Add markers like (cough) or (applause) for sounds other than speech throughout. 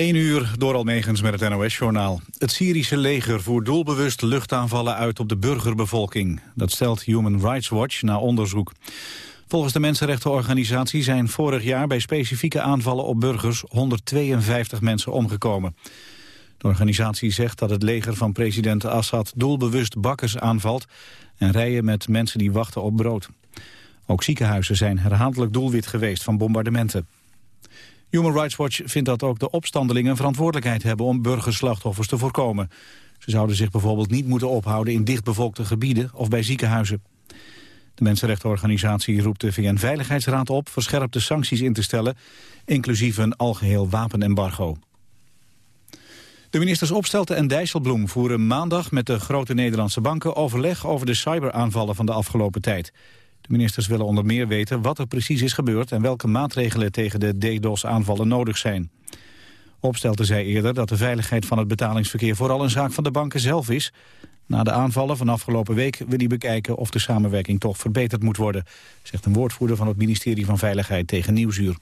1 uur door Almegens met het NOS-journaal. Het Syrische leger voert doelbewust luchtaanvallen uit op de burgerbevolking. Dat stelt Human Rights Watch na onderzoek. Volgens de mensenrechtenorganisatie zijn vorig jaar bij specifieke aanvallen op burgers 152 mensen omgekomen. De organisatie zegt dat het leger van president Assad doelbewust bakkers aanvalt en rijen met mensen die wachten op brood. Ook ziekenhuizen zijn herhaaldelijk doelwit geweest van bombardementen. Human Rights Watch vindt dat ook de opstandelingen verantwoordelijkheid hebben om burgerslachtoffers te voorkomen. Ze zouden zich bijvoorbeeld niet moeten ophouden in dichtbevolkte gebieden of bij ziekenhuizen. De Mensenrechtenorganisatie roept de VN-veiligheidsraad op verscherpte sancties in te stellen, inclusief een algeheel wapenembargo. De ministers Opstelten en Dijsselbloem voeren maandag met de grote Nederlandse banken overleg over de cyberaanvallen van de afgelopen tijd. Ministers willen onder meer weten wat er precies is gebeurd en welke maatregelen tegen de DDoS-aanvallen nodig zijn. Opstelten zei eerder dat de veiligheid van het betalingsverkeer vooral een zaak van de banken zelf is. Na de aanvallen van afgelopen week wil hij bekijken of de samenwerking toch verbeterd moet worden, zegt een woordvoerder van het ministerie van Veiligheid tegen Nieuwsuur.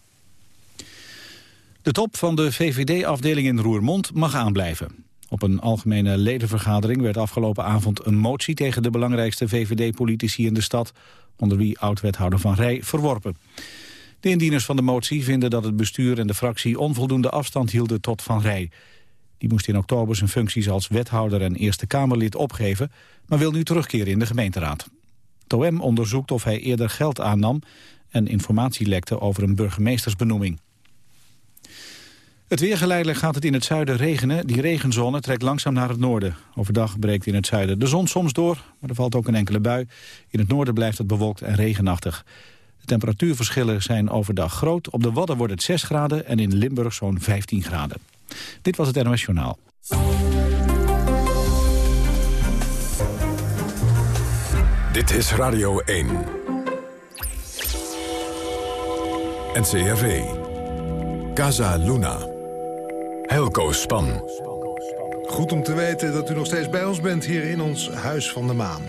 De top van de VVD-afdeling in Roermond mag aanblijven. Op een algemene ledenvergadering werd afgelopen avond een motie tegen de belangrijkste VVD-politici in de stad, onder wie oud-wethouder Van Rij, verworpen. De indieners van de motie vinden dat het bestuur en de fractie onvoldoende afstand hielden tot Van Rij. Die moest in oktober zijn functies als wethouder en Eerste Kamerlid opgeven, maar wil nu terugkeren in de gemeenteraad. Het onderzoekt of hij eerder geld aannam en informatie lekte over een burgemeestersbenoeming. Het weer geleidelijk gaat het in het zuiden regenen. Die regenzone trekt langzaam naar het noorden. Overdag breekt in het zuiden de zon soms door, maar er valt ook een enkele bui. In het noorden blijft het bewolkt en regenachtig. De temperatuurverschillen zijn overdag groot. Op de Wadden wordt het 6 graden en in Limburg zo'n 15 graden. Dit was het NOS Journaal. Dit is Radio 1. NCRV. Casa Luna. Helco Span. Goed om te weten dat u nog steeds bij ons bent hier in ons Huis van de Maan.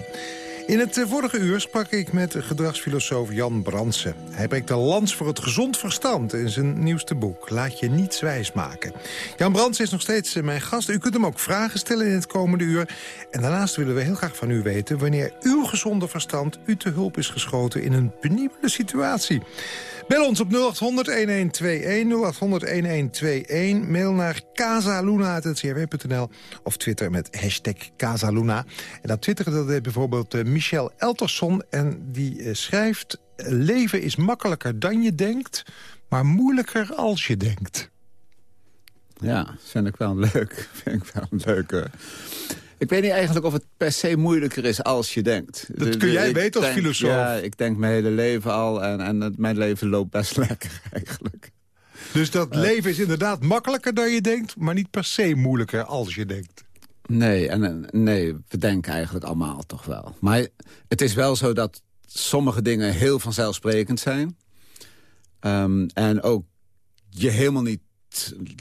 In het eh, vorige uur sprak ik met gedragsfilosoof Jan Bransen. Hij breekt de lans voor het gezond verstand in zijn nieuwste boek. Laat je niets wijs maken. Jan Bransen is nog steeds eh, mijn gast. U kunt hem ook vragen stellen in het komende uur. En daarnaast willen we heel graag van u weten... wanneer uw gezonde verstand u te hulp is geschoten in een penibele situatie. Bel ons op 0800-1121, 0800-1121. Mail naar casaluna.ncrw.nl of twitter met hashtag Casaluna. En dat twitteren dat deed bijvoorbeeld uh, Michel Elterson. En die uh, schrijft... Leven is makkelijker dan je denkt, maar moeilijker als je denkt. Ja, vind ik wel leuk. Vind ik wel een leuke... Ik weet niet eigenlijk of het per se moeilijker is als je denkt. Dat kun jij weten als filosoof. Ja, ik denk mijn hele leven al en, en mijn leven loopt best lekker (laughs) eigenlijk. Dus dat uh, leven is inderdaad makkelijker dan je denkt... maar niet per se moeilijker als je denkt. Nee, en, nee, we denken eigenlijk allemaal toch wel. Maar het is wel zo dat sommige dingen heel vanzelfsprekend zijn. Um, en ook je helemaal niet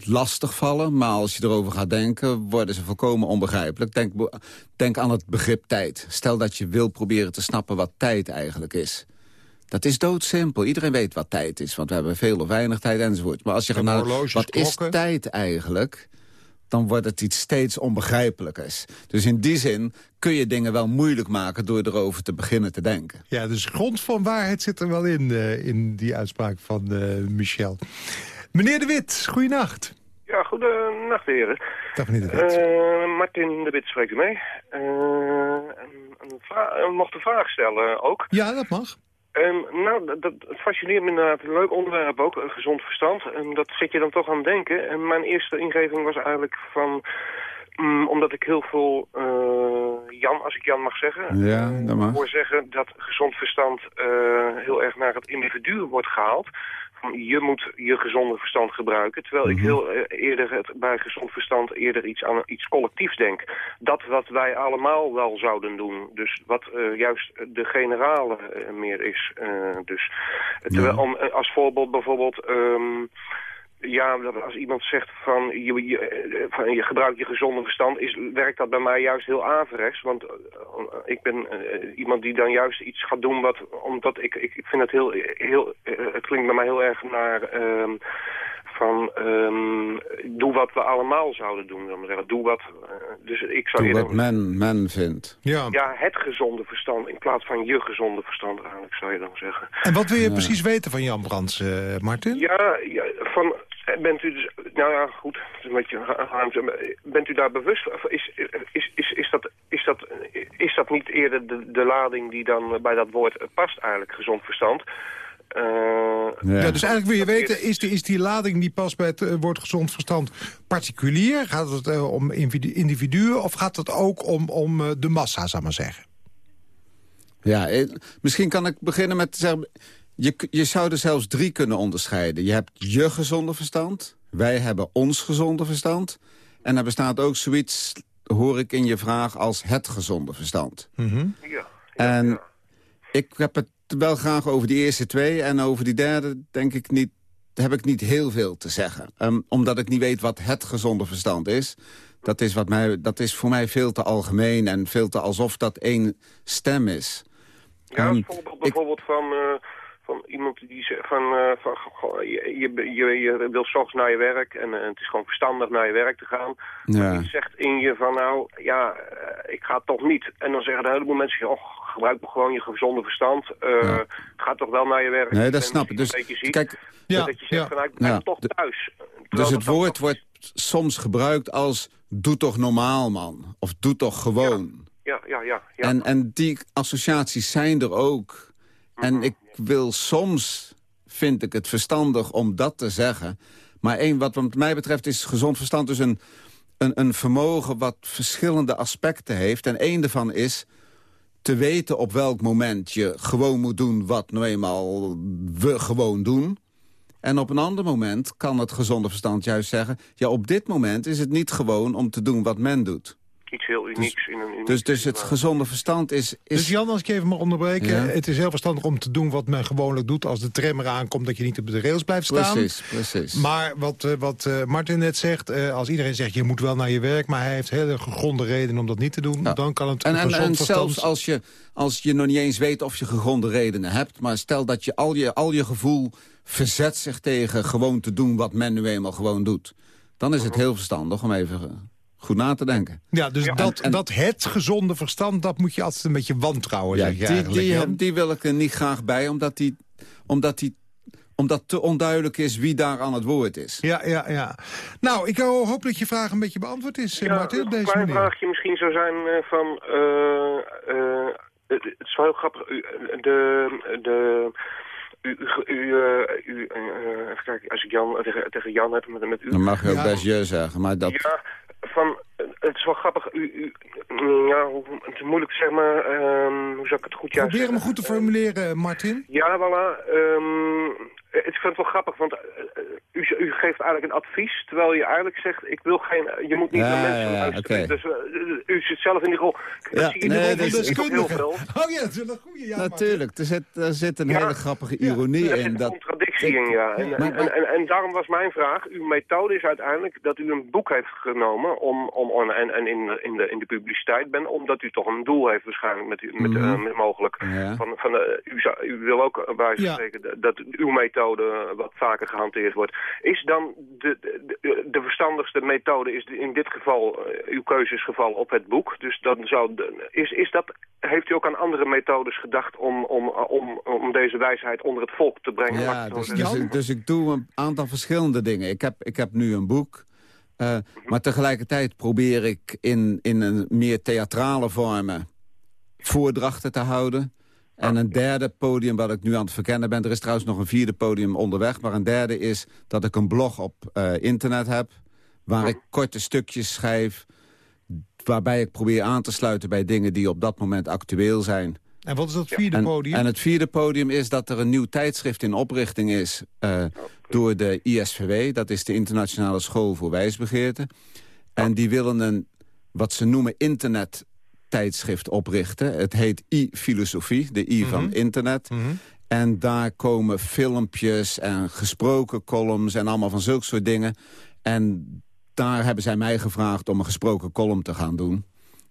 lastig vallen, maar als je erover gaat denken... worden ze volkomen onbegrijpelijk. Denk, denk aan het begrip tijd. Stel dat je wil proberen te snappen wat tijd eigenlijk is. Dat is doodsimpel. Iedereen weet wat tijd is, want we hebben veel of weinig tijd enzovoort. Maar als je gaat naar wat is tijd eigenlijk dan wordt het iets steeds onbegrijpelijkers. Dus in die zin kun je dingen wel moeilijk maken... door erover te beginnen te denken. Ja, dus grond van waarheid zit er wel in, uh, in die uitspraak van uh, Michel. Meneer De Wit, goeienacht. Ja, goedenacht heren. Dag meneer De Wit. Uh, Martin De Wit spreekt u mee. Uh, een, een mocht een vraag stellen ook. Ja, dat mag. Um, nou, dat, dat fascineert me inderdaad. Een leuk onderwerp ook, een gezond verstand. En dat zet je dan toch aan denken. En mijn eerste ingeving was eigenlijk van... Um, omdat ik heel veel, uh, Jan, als ik Jan mag zeggen... Ja, dat mag. hoor zeggen dat gezond verstand heel erg naar het individu wordt gehaald je moet je gezonde verstand gebruiken. Terwijl ik Mhm. heel eh, eerder het, bij gezond verstand eerder iets aan iets collectiefs denk. Dat wat wij allemaal wel zouden doen. Dus wat eh, juist de generale eh, meer is. Dus, terwijl, om, als voorbeeld bijvoorbeeld... ehm, ja, dat als iemand zegt van je, je, van je gebruikt je gezonde verstand, is, werkt dat bij mij juist heel averechts. Want eh, ik ben eh, iemand die dan juist iets gaat doen wat, omdat ik, ik vind het heel, heel eh, het klinkt bij mij heel erg naar, ehm, van, ehm, doe wat we allemaal zouden doen. wil maar zeggen. Doe wat, dus ik zou Doe wat men, men vindt. Ja. Ja, het gezonde verstand in plaats van je gezonde verstand eigenlijk, zou je dan zeggen. En wat wil je precies weten van Jan Brands, eh, Martin? Ja, ja, van, bent u dus, nou ja, goed, het is een beetje ruimte. maar Bent u daar bewust van? Is, is, is, is, dat, is, dat, is dat niet eerder de, de lading die dan bij dat woord past eigenlijk, gezond verstand? Eh, Ja, dus eigenlijk wil je weten, is die, is die lading die past bij het eh, woord gezond verstand particulier? Gaat het eh, om individu- individuen of gaat het ook om, om eh, de massa, zou ik maar zeggen? Ja, eh, misschien kan ik beginnen met te zeggen... Je, je zou er zelfs drie kunnen onderscheiden. Je hebt je gezonde verstand. Wij hebben ons gezonde verstand. En er bestaat ook zoiets, hoor ik in je vraag, als het gezonde verstand. ja, En ik heb het wel graag over die eerste twee. En over die derde denk ik niet, heb ik niet heel veel te zeggen. Ehm, omdat ik niet weet wat het gezonde verstand is. Dat is, wat mij, dat is voor mij veel te algemeen en veel te alsof dat één stem is. Ja, Ehm, bijvoorbeeld van, eh, van iemand die zegt van, eh, van goh, je, je, je, je wil 's ochtends naar je werk en eh, het is gewoon verstandig naar je werk te gaan. Ja. Je zegt in je van nou, ja, eh, ik ga toch niet. En dan zeggen een heleboel mensen, oh, gebruik gewoon je gezonde verstand. eh, Ga toch wel naar je werk. Nee, dat snap ik. Dus een beetje ziek. kijk, Ja, dat je zegt ja. van nou, ik ben Ja, toch thuis. Terwijl dus het woord toch- wordt soms gebruikt als doe toch normaal man. Of doe toch gewoon. Ja, ja, ja. ja. En, en die associaties zijn er ook. Mhm. En ik wil soms, vind ik het verstandig om dat te zeggen. Maar één, wat wat mij betreft is gezond verstand dus een, een, een vermogen... wat verschillende aspecten heeft. En één daarvan is te weten op welk moment je gewoon moet doen... wat nou eenmaal we gewoon doen. En op een ander moment kan het gezonde verstand juist zeggen... ja, op dit moment is het niet gewoon om te doen wat men doet. Iets heel unieks in een... Dus, dus het gezonde verstand is... is Dus Jan, als ik je even mag onderbreken... Ja. het is heel verstandig om te doen wat men gewoonlijk doet... als de tram eraan komt, dat je niet op de rails blijft staan. Precies, precies. Maar wat, eh, wat eh, Martin net zegt, eh, als iedereen zegt... je moet wel naar je werk, maar hij heeft hele gegronde redenen om dat niet te doen... Ja. dan kan het en, en, gezond en verstand... zelfs als je, als je nog niet eens weet of je gegronde redenen hebt... maar stel dat je al je, al je gevoel verzet zich tegen gewoon te doen... wat men nu eenmaal gewoon doet. Dan is het heel verstandig om even goed na te denken. Ja, dus dat, En- en- dat het gezonde verstand, dat moet je altijd een beetje wantrouwen, Ja, zeg je die, eigenlijk, die, die wil ik er niet graag bij, omdat, die, omdat, die, omdat te onduidelijk is wie daar aan het woord is. Ja, ja, ja. Nou, ik hoop dat je vraag een beetje beantwoord is, eh, Ja, Martin, op een deze klein manier. vraagje misschien zou zijn eh, van... eh, eh, het is wel heel grappig. U, de, de, u, u, u, u, even kijken, als ik Jan, tegen, tegen Jan heb met, met u... Dan mag je ook Ja. best je zeggen, maar dat... Ja, van, het is wel grappig. U, u, ja, hoe- het is moeilijk zeg maar... ehm, hoe zou ik het goed juist Probeer hem goed te formuleren, Martin. Ja, voilà. Ehm, ik vind het wel grappig, want eh, eh, u, u geeft eigenlijk een advies, terwijl je eigenlijk zegt, ik wil geen, je moet niet Ja, naar mensen ja, luisteren. Dus eh, u zit zelf in die rol. Dat Ja, zie je in de nee, ook heel veel. Oh ja, dat is een goede. Ja. Natuurlijk, er zit, er zit een Ja. hele grappige Ja. ironie Er zit in. een Dat, contradictie in, ja. En, Maar- en, en, en daarom was mijn vraag, uw methode is uiteindelijk dat u een boek heeft genomen om, om, om- en, en in, in, de, in de publiciteit bent, omdat u toch een doel heeft waarschijnlijk met, met, Mhm. eh, met mogelijk. Ja. Van, van, eh, u, zou, u wil ook bij spreken dat, dat uw methode wat vaker gehanteerd wordt. Is dan de, de, de, verstandigste methode is in dit geval, eh, uw keuzesgeval op het boek. Dus dan zou de- is, is dat, heeft u ook aan andere methodes gedacht om, om, om, om deze wijsheid onder het volk te brengen? Ja, dus, dus, ik- dus ik doe een aantal verschillende dingen. Ik heb, ik heb nu een boek, eh, maar tegelijkertijd probeer ik in, in een meer theatrale vormen voordrachten te houden. En een derde podium wat ik nu aan het verkennen ben... er is trouwens nog een vierde podium onderweg... maar een derde is dat ik een blog op eh, internet heb... waar ik korte stukjes schrijf... waarbij ik probeer aan te sluiten bij dingen die op dat moment actueel zijn... En wat is dat vierde En, podium? en het vierde podium is dat er een nieuw tijdschrift in oprichting is... eh, door de ISVW, dat is de Internationale School voor Wijsbegeerte. En die willen een, wat ze noemen, internettijdschrift oprichten. Het heet i-filosofie, de i van internet. Mhm. En daar komen filmpjes en gesproken columns en allemaal van zulke soort dingen. En daar hebben zij mij gevraagd om een gesproken column te gaan doen.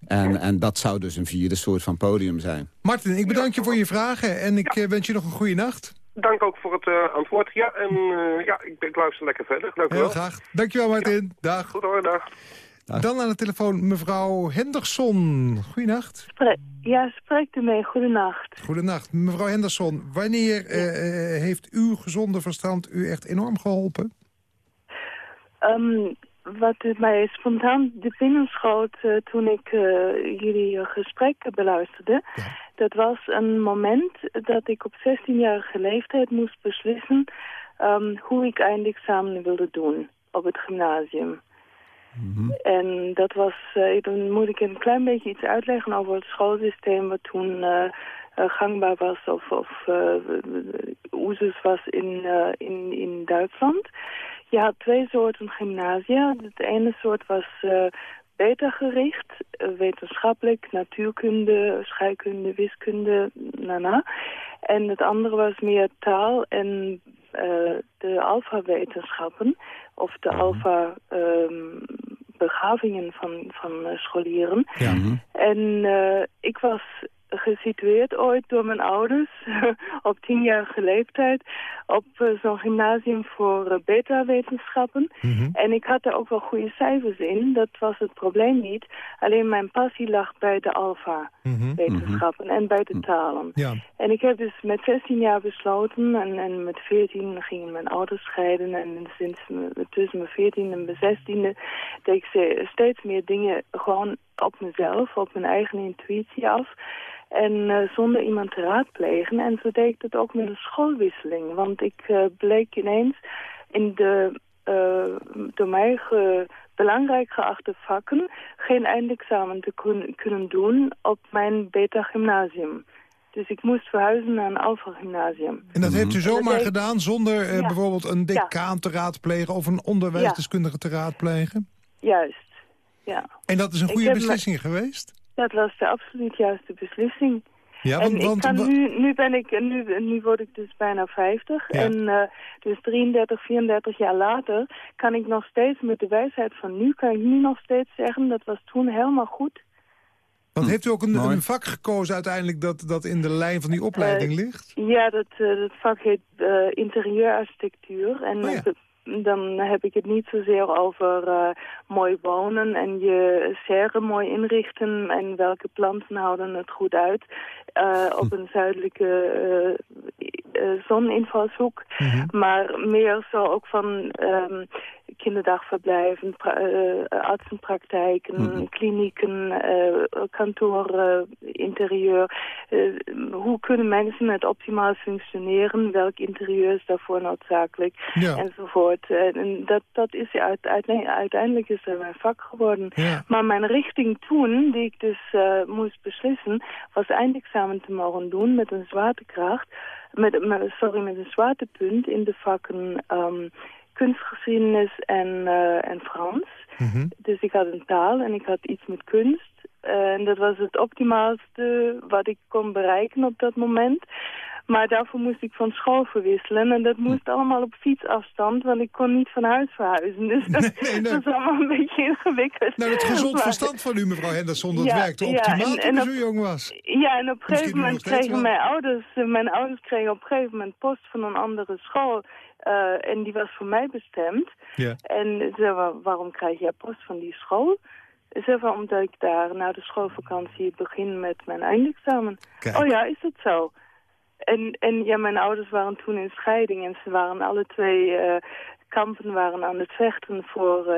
En, en dat zou dus een vierde soort van podium zijn. Martin, ik bedank je voor je vragen en ik eh, wens je nog een goede nacht. dank ook voor het antwoord. Ja, en ja, ik, ik, luister lekker verder. Dank Heel graag. Dankjewel Martin. Dag. Goed hoor, dag. Dan aan de telefoon mevrouw Henderson. Goedenacht. Spre ja, spreekt u mee. Goedenacht. Goedenacht. Mevrouw Henderson, wanneer heeft uw gezonde verstand u echt enorm geholpen? Um, wat mij spontaan de binnen schoot uh, toen ik uh, jullie gesprek beluisterde... Ja. dat was een moment dat ik op 16-jarige leeftijd moest beslissen... Um, hoe ik eindexamen wilde doen op het gymnasium. -hmm. En dat was, uh, dan moet ik een klein beetje iets uitleggen over het schoolsysteem... wat toen gangbaar was of, of oezus was in, in, in Duitsland... Je had twee soorten gymnasia. Het ene soort was beter gericht, wetenschappelijk, natuurkunde, scheikunde, wiskunde, na na. En het andere was meer taal en de alfawetenschappen, of de mhm. alfa um, begavingen van, van scholieren. Ja. En ik was gesitueerd ooit door mijn ouders (laughs) op tienjarige leeftijd op uh, zo'n gymnasium voor uh, beta-wetenschappen. Mhm. En ik had er ook wel goede cijfers in, dat was het probleem niet. Alleen mijn passie lag bij de alfa-wetenschappen mhm. en bij de talen. Ja. En ik heb dus met 16 jaar besloten en, en met 14 gingen mijn ouders scheiden. En sinds tussen mijn 14 en mijn 16e deed ik steeds meer dingen gewoon op mezelf, op mijn eigen intuïtie af. En uh, zonder iemand te raadplegen. En zo deed ik dat ook met een schoolwisseling. Want ik uh, bleek ineens in de uh, door mij ge, belangrijk geachte vakken... geen eindexamen te kun, kunnen doen op mijn beta-gymnasium. Dus ik moest verhuizen naar een alfa-gymnasium. En dat heeft u zomaar gedaan zonder ja. bijvoorbeeld een decaan ja. te raadplegen... of een onderwijsdeskundige ja. te raadplegen? Juist, ja. En dat is een goede beslissing geweest? Dat was de absoluut juiste beslissing. Ja, want, en ik kan nu, nu, ben ik, nu, nu word ik dus bijna 50. Ja. En uh, dus 33, 34 jaar later kan ik nog steeds met de wijsheid van nu... kan ik nu nog steeds zeggen, dat was toen helemaal goed. Want hm. heeft u ook een, een, vak gekozen uiteindelijk dat, dat in de lijn van die opleiding uh, ligt? Ja, dat, uh, dat vak heet interieurarchitectuur. En oh ja dan heb ik het niet zozeer over uh, mooi wonen en je serre mooi inrichten en welke planten houden het goed uit uh, op een zuidelijke uh, zoninvalshoek. Mm -hmm. Maar meer zo ook van um, kinderdagverblijven, artsenpraktijken, mm -hmm. klinieken, kantoren, interieur. hoe kunnen mensen het optimaal functioneren? Welk interieur is daarvoor noodzakelijk? Ja. Enzovoort. En dat, dat is uiteindelijk is er mijn vak geworden. Ja. Maar mijn richting toen, die ik dus moest beslissen, was eindexamen te mogen doen met een zwaartekracht, met, met, sorry, met een zwaartepunt in de vakken um, kunstgeschiedenis en, uh, en Frans. Mm -hmm. Dus ik had een taal en ik had iets met kunst. En dat was het optimaalste wat ik kon bereiken op dat moment. Maar daarvoor moest ik van school verwisselen. En dat moest allemaal op fietsafstand, want ik kon niet van huis verhuizen. (laughs) Dus dat, nee, nee, was allemaal een beetje ingewikkeld. Nou, het gezond verstand van u, mevrouw Henderson, dat ja, werkte optimaal ja, en, toen u zo jong was. Ja, en op een gegeven moment kregen mijn ouders... Eh, mijn ouders kregen op een gegeven moment post van een andere school... Uh, en die was voor mij bestemd. Ja. En ze waarom krijg jij post van die school? Ze van, omdat ik daar na de schoolvakantie begin met mijn eindexamen. Kijk. Oh ja, is dat zo? En, en ja, mijn ouders waren toen in scheiding en ze waren alle twee uh, kampen waren aan het vechten voor uh,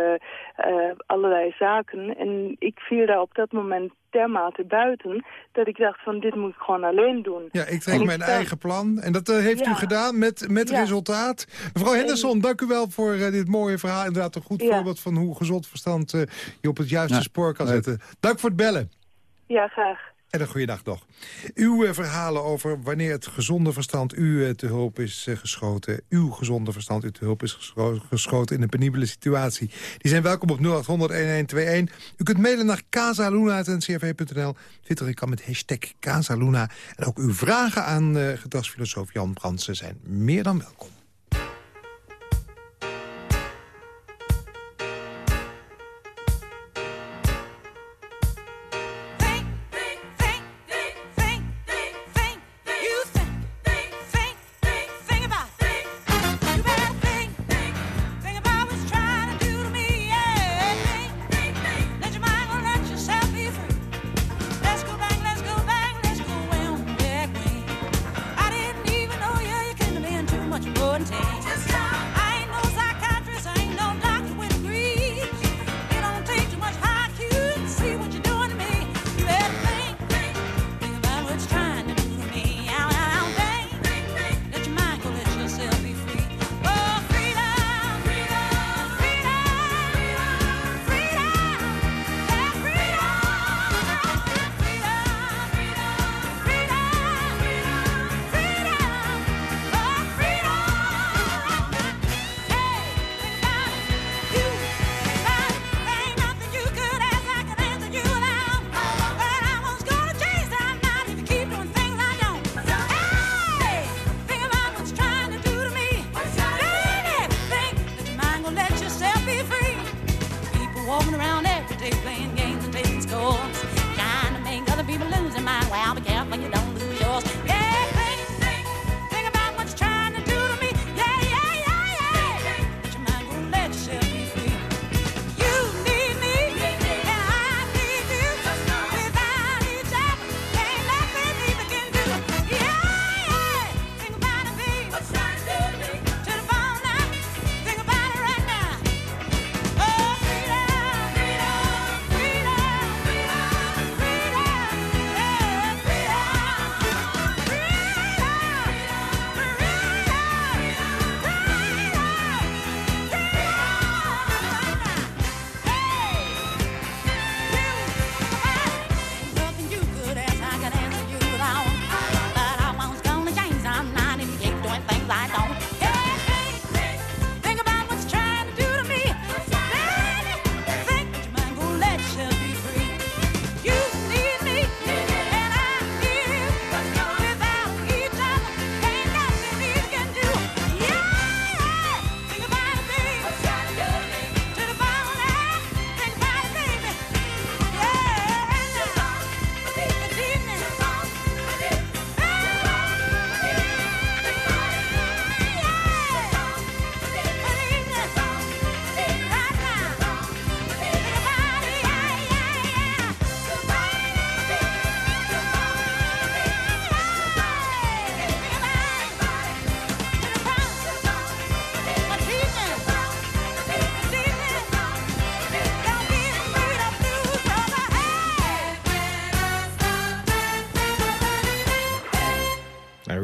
uh, allerlei zaken. En ik viel daar op dat moment dermate buiten dat ik dacht van dit moet ik gewoon alleen doen. Ja, ik trek mijn eigen plan. En dat heeft ja. u gedaan met, met ja. resultaat. Mevrouw Henderson, en... dank u wel voor dit mooie verhaal. Inderdaad een goed voorbeeld van hoe gezond verstand je op het juiste spoor kan zetten. Dank voor het bellen. Ja, graag. En een goede dag nog. Uw uh, verhalen over wanneer het gezonde verstand u uh, te hulp is uh, geschoten... uw gezonde verstand u te hulp is gescho geschoten in een penibele situatie... die zijn welkom op 0800-1121. U kunt mailen naar casaluna.ncrv.nl. Twitter kan met hashtag Casaluna. En ook uw vragen aan gedragsfilosoof Jan Brandsen zijn meer dan welkom.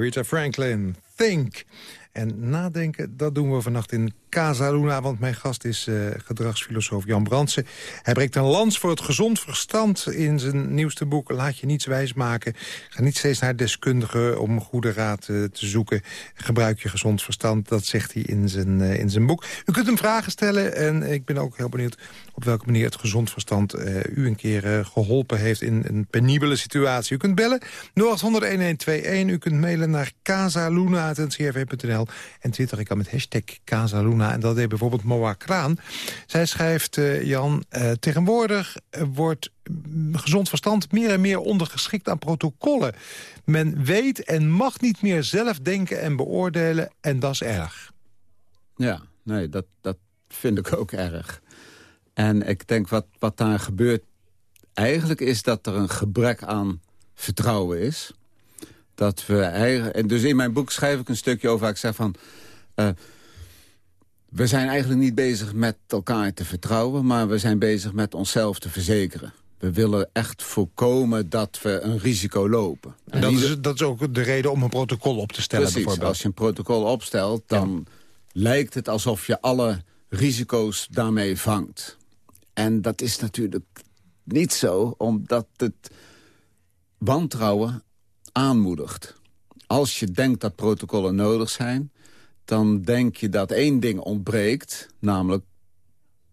Rita Franklin, Think. En nadenken, dat doen we vannacht in Casa Luna, want mijn gast is uh, gedragsfilosoof Jan Brandsen. Hij breekt een lans voor het gezond verstand in zijn nieuwste boek Laat je niets wijsmaken. Ga niet steeds naar deskundigen om goede raad uh, te zoeken. Gebruik je gezond verstand, dat zegt hij in zijn, uh, in zijn boek. U kunt hem vragen stellen en ik ben ook heel benieuwd op welke manier het gezond verstand u een keer geholpen heeft in een penibele situatie. U kunt bellen 0800-1121, u kunt mailen naar casaluna.ncrv.nl en twitter ik al met hashtag Casaluna en dat deed bijvoorbeeld Moa Kraan. Zij schrijft, uh, Jan, uh, tegenwoordig wordt gezond verstand meer en meer ondergeschikt aan protocollen. Men weet en mag niet meer zelf denken en beoordelen en dat is erg. Ja, nee, dat, dat vind ik ook erg. En ik denk wat, wat daar gebeurt eigenlijk is dat er een gebrek aan vertrouwen is. Dat we eigenlijk, en dus in mijn boek schrijf ik een stukje over ik zeg van... we zijn eigenlijk niet bezig met elkaar te vertrouwen... maar we zijn bezig met onszelf te verzekeren. We willen echt voorkomen dat we een risico lopen. En, dat, is, dat is ook de reden om een protocol op te stellen Precies, bijvoorbeeld. als je een protocol opstelt... dan lijkt het alsof je alle risico's daarmee vangt. En dat is natuurlijk niet zo, omdat het wantrouwen aanmoedigt. Als je denkt dat protocollen nodig zijn dan denk je dat één ding ontbreekt, namelijk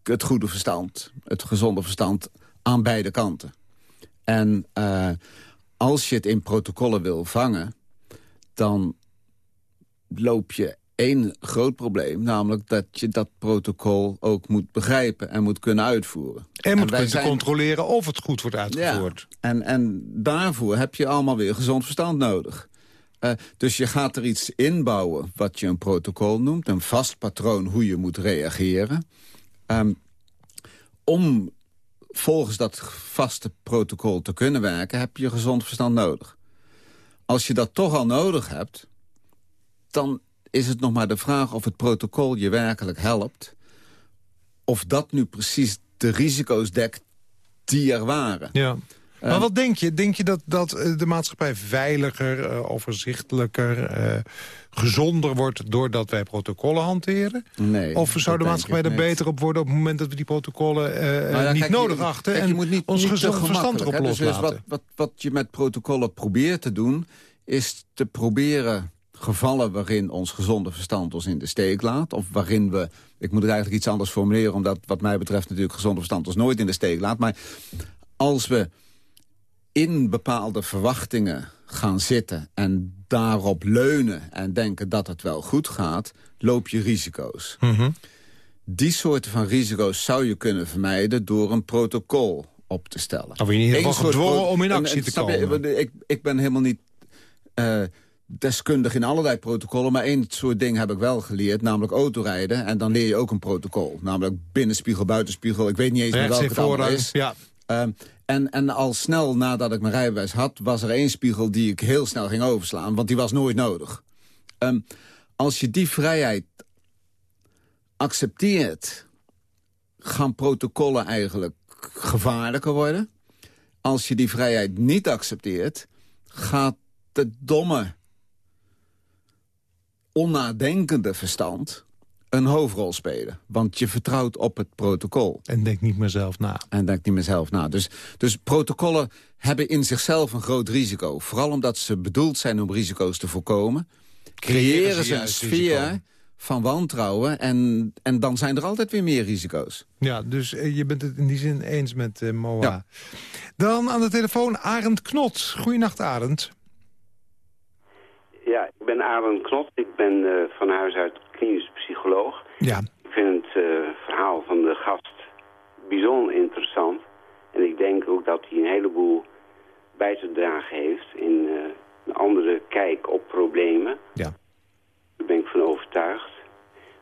het goede verstand. Het gezonde verstand aan beide kanten. En uh, als je het in protocollen wil vangen, dan loop je één groot probleem. Namelijk dat je dat protocol ook moet begrijpen en moet kunnen uitvoeren. En moet kunnen zijn... controleren of het goed wordt uitgevoerd. Ja, en, en daarvoor heb je allemaal weer gezond verstand nodig. Uh, dus je gaat er iets inbouwen wat je een protocol noemt. Een vast patroon hoe je moet reageren. Um, om volgens dat vaste protocol te kunnen werken... heb je gezond verstand nodig. Als je dat toch al nodig hebt... dan is het nog maar de vraag of het protocol je werkelijk helpt. Of dat nu precies de risico's dekt die er waren. Ja. Maar wat denk je? Denk je dat, dat eh, de maatschappij veiliger, uh, overzichtelijker, uh, gezonder wordt... doordat wij protocollen hanteren? Nee. Of zou de maatschappij er beter op worden op het moment dat we die protocollen uh, nou niet kijk, nodig je, achten... Kijk, en je moet niet, ons niet gezond verstand erop dus, dus wat, wat, wat je met protocollen probeert te doen... is te proberen gevallen waarin ons gezonde verstand ons in de steek laat... of waarin we, ik moet het eigenlijk iets anders formuleren... omdat wat mij betreft natuurlijk gezonde verstand ons nooit in de steek laat... maar als we in bepaalde verwachtingen gaan zitten en daarop leunen en denken dat het wel goed gaat, loop je risico's. Mm -hmm. Die soorten van risico's zou je kunnen vermijden door een protocol op te stellen. Of in ieder geval gedwongen om in actie te komen. Je, ik, ik ben helemaal niet uh, deskundig in allerlei protocollen... maar één soort ding heb ik wel geleerd, namelijk autorijden. En dan leer je ook een protocol. Namelijk binnenspiegel, buitenspiegel. Ik weet niet eens meer welke het is. Ja. Uh, en, en al snel nadat ik mijn rijbewijs had... was er één spiegel die ik heel snel ging overslaan. Want die was nooit nodig. Um, als je die vrijheid accepteert... gaan protocollen eigenlijk gevaarlijker worden. Als je die vrijheid niet accepteert... gaat het domme, onnadenkende verstand een hoofdrol spelen. Want je vertrouwt op het protocol. En denkt niet meer zelf na. En denkt niet meer zelf na. Dus, dus protocollen hebben in zichzelf een groot risico. Vooral omdat ze bedoeld zijn om risico's te voorkomen. Creëren ze een sfeer risico. van wantrouwen. En, en dan zijn er altijd weer meer risico's. Ja, dus uh, je bent het in die zin eens met uh, Moa. Ja. Dan aan de telefoon Arend Knot. Goeienacht Arend. Ja, ik ben Arend Knot. Ik ben uh, van huis uit psycholoog. Ja. Ik vind het uh, verhaal van de gast bijzonder interessant. En ik denk ook dat hij een heleboel bij te dragen heeft in uh, een andere kijk op problemen. Ja. Daar ben ik van overtuigd.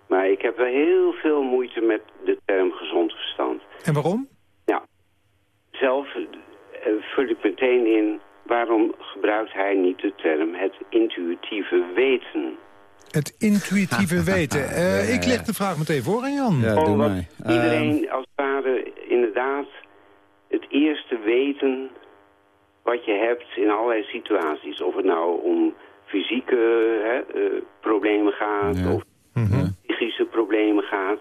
Maar ik heb wel heel veel moeite met de term gezond verstand. En waarom? Ja, zelf uh, vul ik meteen in... waarom gebruikt hij niet de term het intuïtieve weten... Het intuïtieve (laughs) weten. Uh, ja, ja, ja. Ik leg de vraag meteen voor aan Jan. Ja, doe mij. Iedereen uh, als het ware inderdaad het eerste weten wat je hebt in allerlei situaties. Of het nou om fysieke hè, eh, problemen gaat Ja. of Mhm. psychische problemen gaat.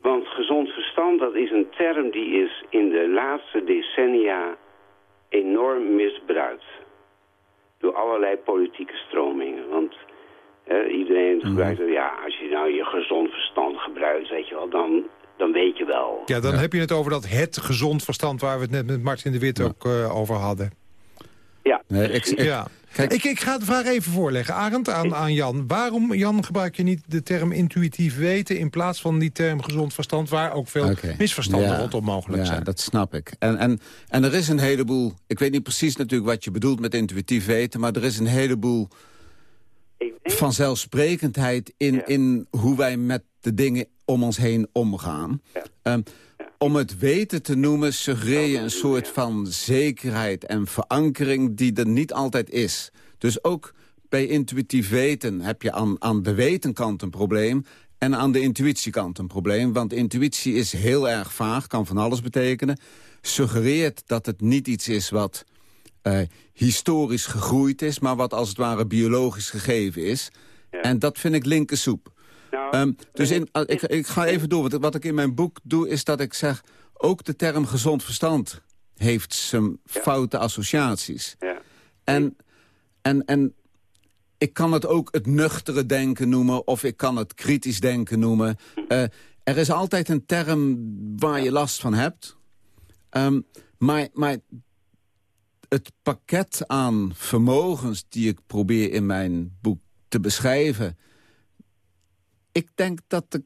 Want gezond verstand, dat is een term die is in de laatste decennia enorm misbruikt. Door allerlei politieke stromingen. Want hè, iedereen gebruikt, het, ja, als je nou je gezond verstand gebruikt, weet je wel, dan, dan weet je wel. Ja, dan heb je het over dat het gezond verstand... waar we het net met Martin de Wit ook eh, over hadden. Ja, Nee, ik- ja. Kijk- ik, ik ga de vraag even voorleggen. Arend, aan, aan Jan. Waarom, Jan, gebruik je niet de term intuïtief weten... in plaats van die term gezond verstand... waar ook veel misverstanden Ja. rondom mogelijk ja, zijn? dat snap ik. En, en, en er is een heleboel... Ik weet niet precies natuurlijk wat je bedoelt met intuïtief weten... maar er is een heleboel vanzelfsprekendheid in, Ja. in hoe wij met de dingen om ons heen omgaan. Ja. Om het weten te noemen suggereer je een soort van zekerheid en verankering die er niet altijd is. Dus ook bij intuïtief weten heb je aan, aan de wetenkant een probleem... en aan de intuïtiekant een probleem. Want intuïtie is heel erg vaag, kan van alles betekenen. Suggereert dat het niet iets is wat eh, historisch gegroeid is... maar wat als het ware biologisch gegeven is. Ja. En dat vind ik linkersoep. Nou, Ehm, dus in, ah, ik, ik ga even door. Wat, wat ik in mijn boek doe, is dat ik zeg... ook de term gezond verstand heeft zijn foute associaties. ja. En, en, en ik kan het ook het nuchtere denken noemen... of ik kan het kritisch denken noemen. Eh, er is altijd een term waar je last van hebt. Ehm, maar, maar het pakket aan vermogens die ik probeer in mijn boek te beschrijven... ik denk dat ik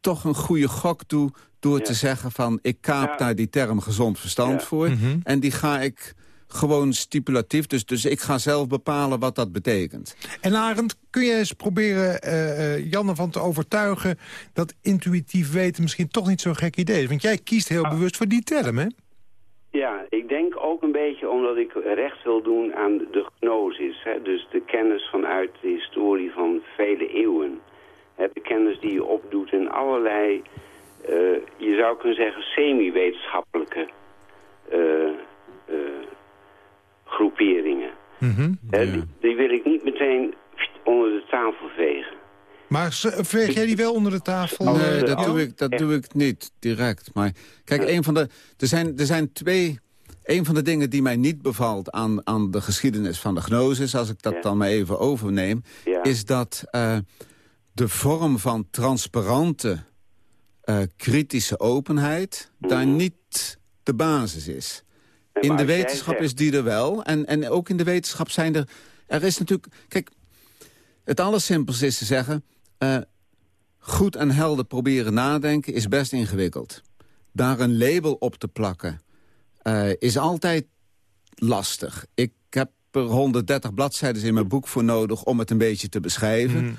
toch een goede gok doe door Ja. te zeggen van... ik kaap Ja. daar die term gezond verstand Ja. voor... Mhm. en die ga ik gewoon stipulatief. Dus, dus ik ga zelf bepalen wat dat betekent. En Arend, kun je eens proberen eh, eh, Jan ervan te overtuigen... dat intuïtief weten misschien toch niet zo'n gek idee is? Want jij kiest heel bewust voor die term, hè? Ja, ik denk ook een beetje omdat ik recht wil doen aan de gnosis. Hè? Dus de kennis vanuit de historie van vele eeuwen. De kennis die je opdoet in allerlei, eh, je zou kunnen zeggen, semi-wetenschappelijke eh, eh, groeperingen. Mhm. Hè, die, die wil ik niet meteen onder de tafel vegen. Maar veeg jij die wel onder de tafel? Nee, eh, dat, doe ik, dat doe ik niet direct. Maar kijk, een van de, er, zijn, er zijn twee... Een van de dingen die mij niet bevalt aan, aan de geschiedenis van de gnosis... als ik dat Ja. dan maar even overneem... Ja. is dat eh, de vorm van transparante, eh, kritische openheid... daar Mhm. niet de basis is. In de wetenschap zegt- is die er wel. En, en ook in de wetenschap zijn er... Er is natuurlijk... Kijk, het allersimpelste is te zeggen... eh, goed en helder proberen nadenken is best ingewikkeld. Daar een label op te plakken eh, is altijd lastig. Ik heb er 130 bladzijden in mijn boek voor nodig... om het een beetje te beschrijven. Mhm.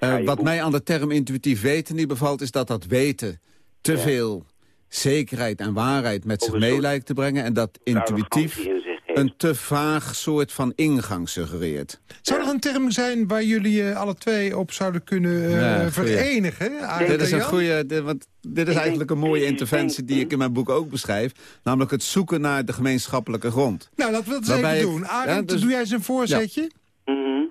Eh, wat mij aan de term intuïtief weten niet bevalt... is dat dat weten te Ja. veel zekerheid en waarheid met zich mee lijkt te brengen... en dat intuïtief een te vaag soort van ingang suggereert. Zou er een term zijn waar jullie eh, alle twee op zouden kunnen eh, Ja, verenigen? Dit is en een goede, dit, want dit is eigenlijk een mooie interventie die ik in mijn boek ook beschrijf. Namelijk het zoeken naar de gemeenschappelijke grond. Nou, dat wil ik Waarbij even doen. Arend, ja, dus- doe jij eens een voorzetje? Mhm.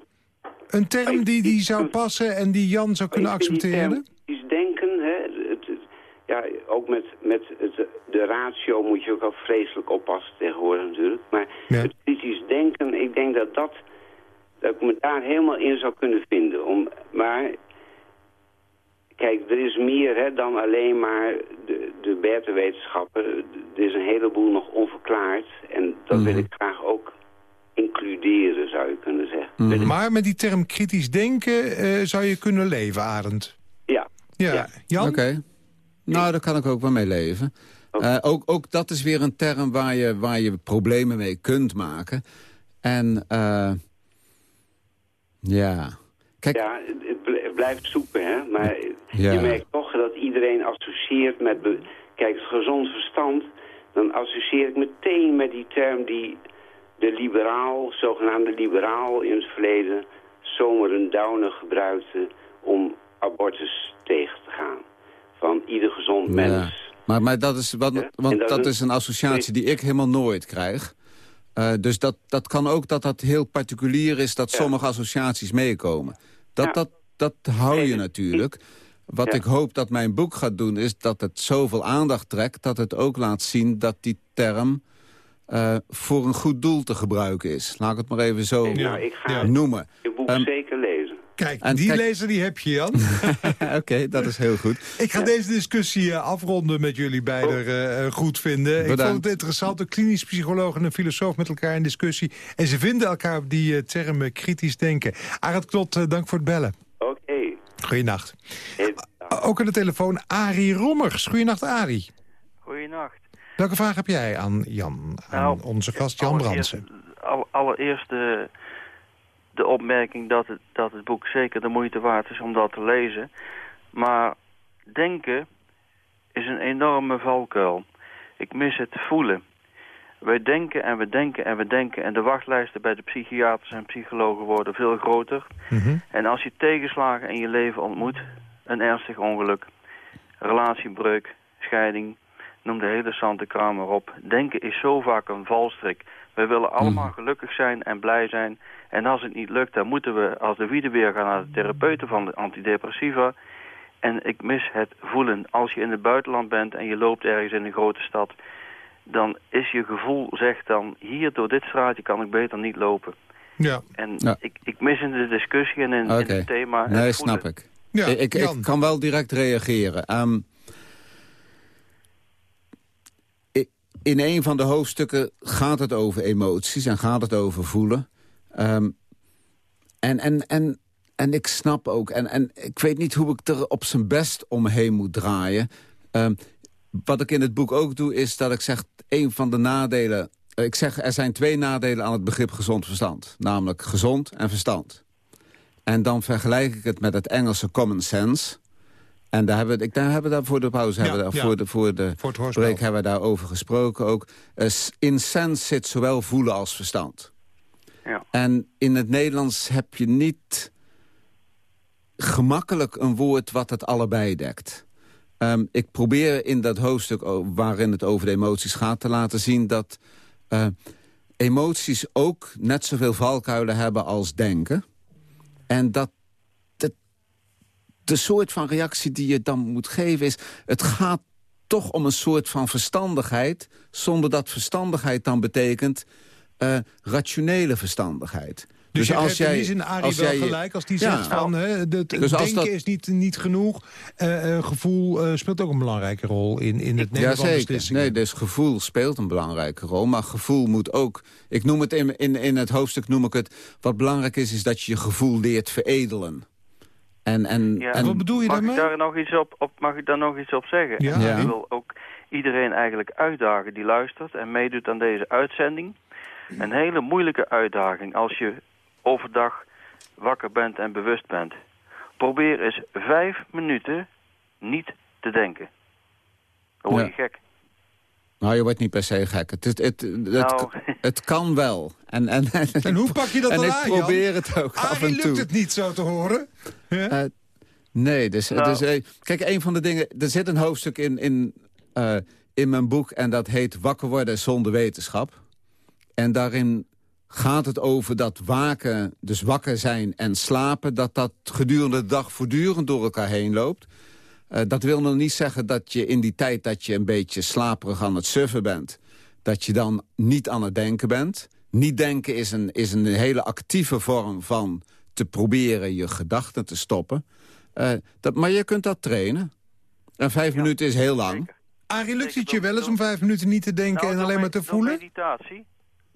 Een term die, die zou passen en die Jan zou kunnen accepteren? Iets denken, hè, ja, ook met, met het, de ratio moet je ook al vreselijk oppassen tegenwoordig natuurlijk. Maar Ja. het kritisch denken, ik denk dat dat, dat ik me daar helemaal in zou kunnen vinden. Om, maar kijk, er is meer hè, dan alleen maar de, de Berthe-wetenschappen. Er is een heleboel nog onverklaard en dat wil Mhm. ik graag ook includeren, zou je kunnen zeggen. Mhm. Maar met die term kritisch denken eh, zou je kunnen leven, Arend. Ja, Ja. Ja. Jan? Oké. Nou, daar kan ik ook wel mee leven. Oké. Eh, ook, ook dat is weer een term waar je, waar je problemen mee kunt maken. En eh, ja... Kijk, Ja, het- het bl- het blijft zoeken, hè. Maar Ja. je merkt toch dat iedereen associeert met... Kijk, het gezond verstand, dan associeer ik meteen met die term die de liberaal, zogenaamde liberaal in het verleden... zomer een downer gebruikte om abortus tegen te gaan. Van ieder gezond Ja. mens. Maar, maar dat is, wat, Ja, want dat dat is- een associatie die ik helemaal nooit krijg. Uh, dus dat, dat kan ook dat dat heel particulier is... dat sommige associaties meekomen. Dat, dat, dat hou je natuurlijk. Wat ik hoop dat mijn boek gaat doen... is dat het zoveel aandacht trekt... dat het ook laat zien dat die term... Uh, voor een goed doel te gebruiken is. Laat ik het maar even zo ja, ik ga noemen. Je boek um, zeker lezen. Kijk, en die kijk... lezer die heb je, Jan. (laughs) Oké, okay, dat is heel goed. Ik ga ja. deze discussie uh, afronden met jullie beiden uh, goed vinden. Bedankt. Ik vond het interessant. Een klinisch psycholoog en een filosoof met elkaar in discussie. En ze vinden elkaar op die termen kritisch denken. Arend Klot, dank voor het bellen. Oké. Okay. Goeienacht. Ook aan de telefoon Arie Rommers. Goeienacht, Arie. Goeienacht. Welke vraag heb jij aan Jan, aan nou, onze gast Jan Brandsen? Al, allereerst de, de opmerking dat het, dat het boek zeker de moeite waard is om dat te lezen. Maar denken is een enorme valkuil. Ik mis het voelen. Wij denken en we denken en we denken... en de wachtlijsten bij de psychiaters en psychologen worden veel groter. Mm -hmm. En als je tegenslagen in je leven ontmoet... een ernstig ongeluk, relatiebreuk, scheiding noem de hele Sante Kramer op. Denken is zo vaak een valstrik. We willen allemaal mm. gelukkig zijn en blij zijn. En als het niet lukt, dan moeten we als de wiede weer gaan naar de therapeuten van de antidepressiva. En ik mis het voelen. Als je in het buitenland bent en je loopt ergens in een grote stad... dan is je gevoel, zegt dan, hier door dit straatje kan ik beter niet lopen. Ja. En ja. Ik, ik mis in de discussie en in, okay. in het thema... Nee, snap ik. Ja, ik, ik, kan wel direct reageren. Um, in een van de hoofdstukken gaat het over emoties en gaat het over voelen. Um, en, en, en, en ik snap ook, en, en ik weet niet hoe ik er op zijn best omheen moet draaien. Um, wat ik in het boek ook doe, is dat ik zeg... een van de nadelen... Ik zeg, er zijn twee nadelen aan het begrip gezond verstand. Namelijk gezond en verstand. En dan vergelijk ik het met het Engelse common sense... En daar hebben we, ik, daar hebben we daar voor de pauze, ja, hebben we daar, ja. voor de, voor de voor break hebben we daarover gesproken ook. Uh, in sens zit zowel voelen als verstand. Ja. En in het Nederlands heb je niet gemakkelijk een woord wat het allebei dekt. Um, ik probeer in dat hoofdstuk waarin het over de emoties gaat te laten zien... dat uh, emoties ook net zoveel valkuilen hebben als denken. En dat de soort van reactie die je dan moet geven is... het gaat toch om een soort van verstandigheid... zonder dat verstandigheid dan betekent uh, rationele verstandigheid. Dus, dus als jij, in die zin Arie wel gelijk als die ja, zegt van hè, het dus denken dat, is niet, niet genoeg. Uh, uh, gevoel uh, speelt ook een belangrijke rol in, in het nemen van beslissingen. Nee, dus gevoel speelt een belangrijke rol. Maar gevoel moet ook... Ik noem het in, in, in het hoofdstuk noem ik het... wat belangrijk is, is dat je je gevoel leert veredelen. En, en, ja, en wat bedoel je mag daarmee? Ik daar nog iets op, op, mag ik daar nog iets op zeggen? Ja. ja. Ik wil ook iedereen eigenlijk uitdagen die luistert en meedoet aan deze uitzending. Een hele moeilijke uitdaging als je overdag wakker bent en bewust bent. Probeer eens vijf minuten niet te denken. Dan word je gek. Nou, je wordt niet per se gek. Het, het, het, nou. het, kan wel. En, en, en hoe pak je dat (laughs) en dan aan, En ik probeer het ook Arie, af en toe. lukt het niet zo te horen? Ja? Uh, nee, dus, nou. dus uh, kijk, een van de dingen... Er zit een hoofdstuk in, in, uh, in mijn boek en dat heet Wakker worden zonder wetenschap. En daarin gaat het over dat waken, dus wakker zijn en slapen... dat dat gedurende de dag voortdurend door elkaar heen loopt. Uh, dat wil nog niet zeggen dat je in die tijd dat je een beetje slaperig aan het surfen bent... dat je dan niet aan het denken bent. Niet denken is een, is een hele actieve vorm van te proberen je gedachten te stoppen. Uh, dat, maar je kunt dat trainen. En vijf ja, minuten is heel lang. Zeker. Arie, lukt het je wel eens om vijf minuten niet te denken nou, en alleen maar te voelen? meditatie.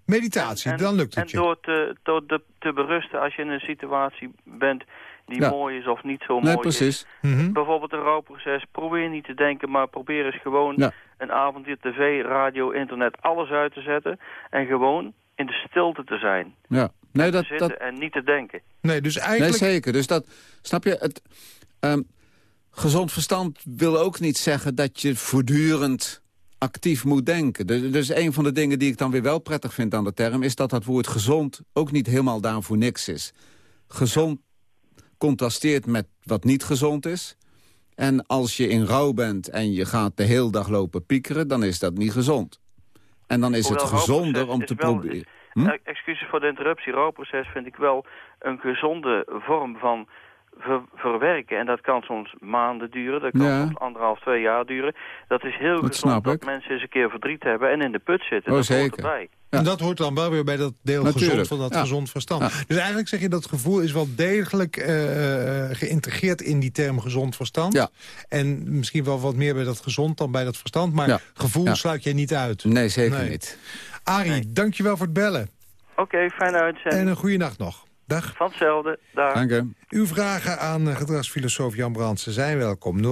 Meditatie, en, dan lukt het en je. En door, te, door te, te berusten als je in een situatie bent die ja. mooi is of niet zo mooi nee, precies. is. Mm -hmm. Bijvoorbeeld een rouwproces. Probeer niet te denken, maar probeer eens gewoon ja. een avondje tv, radio, internet, alles uit te zetten. En gewoon in de stilte te zijn. Ja. Nee, dat, te dat... en niet te denken. Nee, dus eigenlijk... Nee, zeker. Dus dat, snap je, het, um, gezond verstand wil ook niet zeggen dat je voortdurend actief moet denken. Dus, dus een van de dingen die ik dan weer wel prettig vind aan de term... is dat dat woord gezond ook niet helemaal daar voor niks is. Gezond contrasteert met wat niet gezond is. En als je in rouw bent en je gaat de hele dag lopen piekeren... dan is dat niet gezond. En dan is het gezonder om te proberen... Hm? Eh, Excuses voor de interruptie. Rouwproces vind ik wel een gezonde vorm van ver- verwerken. En dat kan soms maanden duren. Dat kan Ja. soms anderhalf, twee jaar duren. Dat is heel Dat gezond dat mensen eens een keer verdriet hebben en in de put zitten. Oh, dat zeker. erbij. Ja. En dat hoort dan wel weer bij dat deel Natuurlijk, gezond van dat ja. gezond verstand. Ja. Dus eigenlijk zeg je dat gevoel is wel degelijk eh, eh, geïntegreerd in die term gezond verstand. Ja. En misschien wel wat meer bij dat gezond dan bij dat verstand. Maar Ja. gevoel Ja. sluit jij niet uit. Nee, zeker Nee. niet. Arie, Nee. dankjewel voor het bellen. Oké, fijne uitzending. En een goede nacht nog. Dag. Van hetzelfde. Dag. Dank u. Uw vragen aan eh, gedragsfilosoof Jan Brandsen zijn welkom. 0800-1121.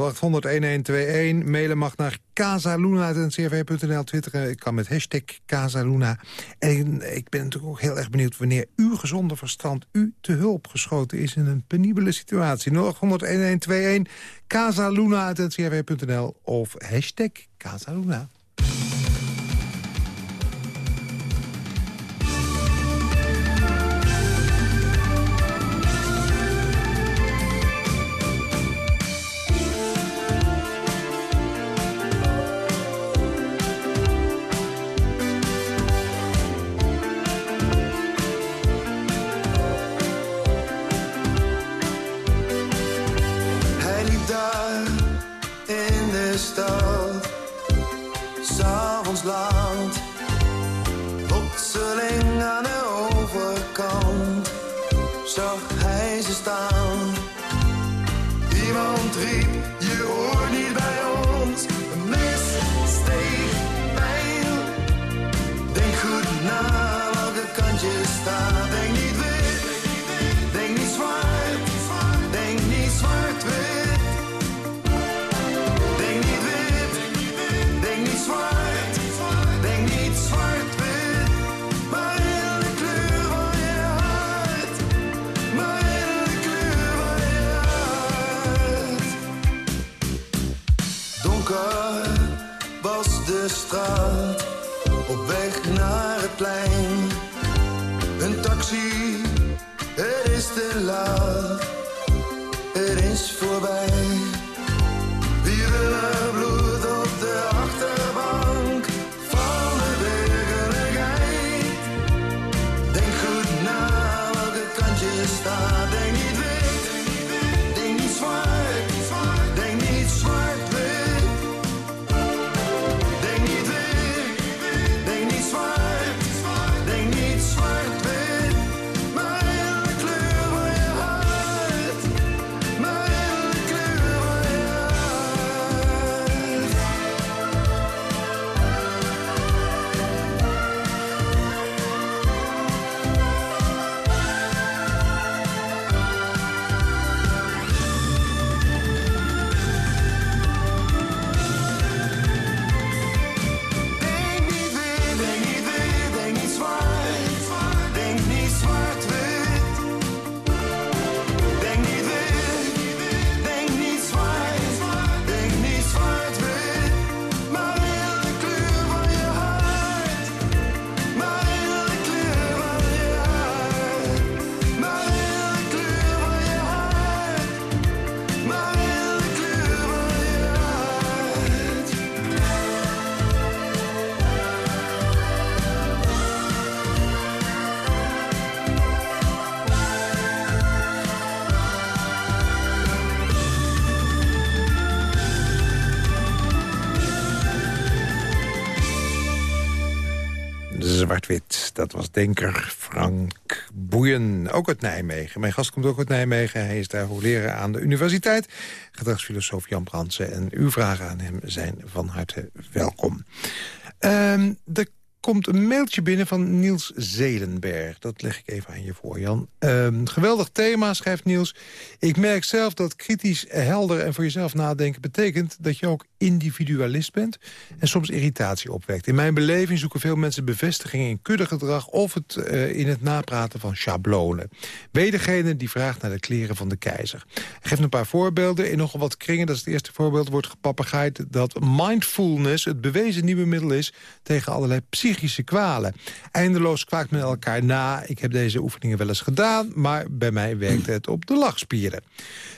Mailen mag naar casaluna.ncrv.nl. Twitteren ik kan met hashtag Casaluna. En ik ben natuurlijk ook heel erg benieuwd... wanneer uw gezonde verstand u te hulp geschoten is... in een penibele situatie. 0800-1121. Casaluna.ncrv.nl of hashtag Casaluna. Naar dat was denker Frank Boeien, ook uit Nijmegen. Mijn gast komt ook uit Nijmegen. Hij is daar hoogleraar aan de universiteit. Gedragsfilosoof Jan Brandsen. En uw vragen aan hem zijn van harte welkom. Ehm, er komt een mailtje binnen van Niels Zelenberg. Dat leg ik even aan je voor, Jan. Ehm, geweldig thema, schrijft Niels. Ik merk zelf dat kritisch, helder en voor jezelf nadenken... betekent dat je ook individualist bent en soms irritatie opwekt. In mijn beleving zoeken veel mensen bevestiging in kuddegedrag... of het, eh, in het napraten van schablonen. Je degene die vraagt naar de kleren van de keizer? Hij geeft een paar voorbeelden. In nogal wat kringen, dat is het eerste voorbeeld, wordt gepapagaaid... dat mindfulness het bewezen nieuwe middel is tegen allerlei psychische kwalen. Eindeloos kwaakt men elkaar na. Ik heb deze oefeningen wel eens gedaan, maar bij mij werkte het op de lachspieren.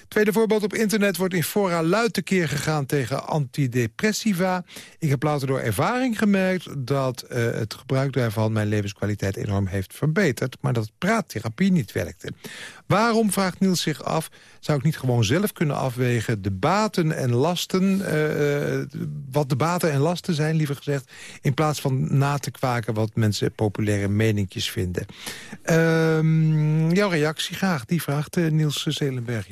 Tweede voorbeeld op internet wordt in fora luid tekeer gegaan tegen antidepressiva. Ik heb later door ervaring gemerkt dat eh, het gebruik daarvan mijn levenskwaliteit enorm heeft verbeterd, maar dat praattherapie niet werkte. Waarom, vraagt Niels zich af, zou ik niet gewoon zelf kunnen afwegen de baten en lasten, eh, eh, wat de baten en lasten zijn, liever gezegd, in plaats van na te kwaken wat mensen populaire meninkjes vinden. Ehm, jouw reactie graag, die vraagt Niels Zelenberg,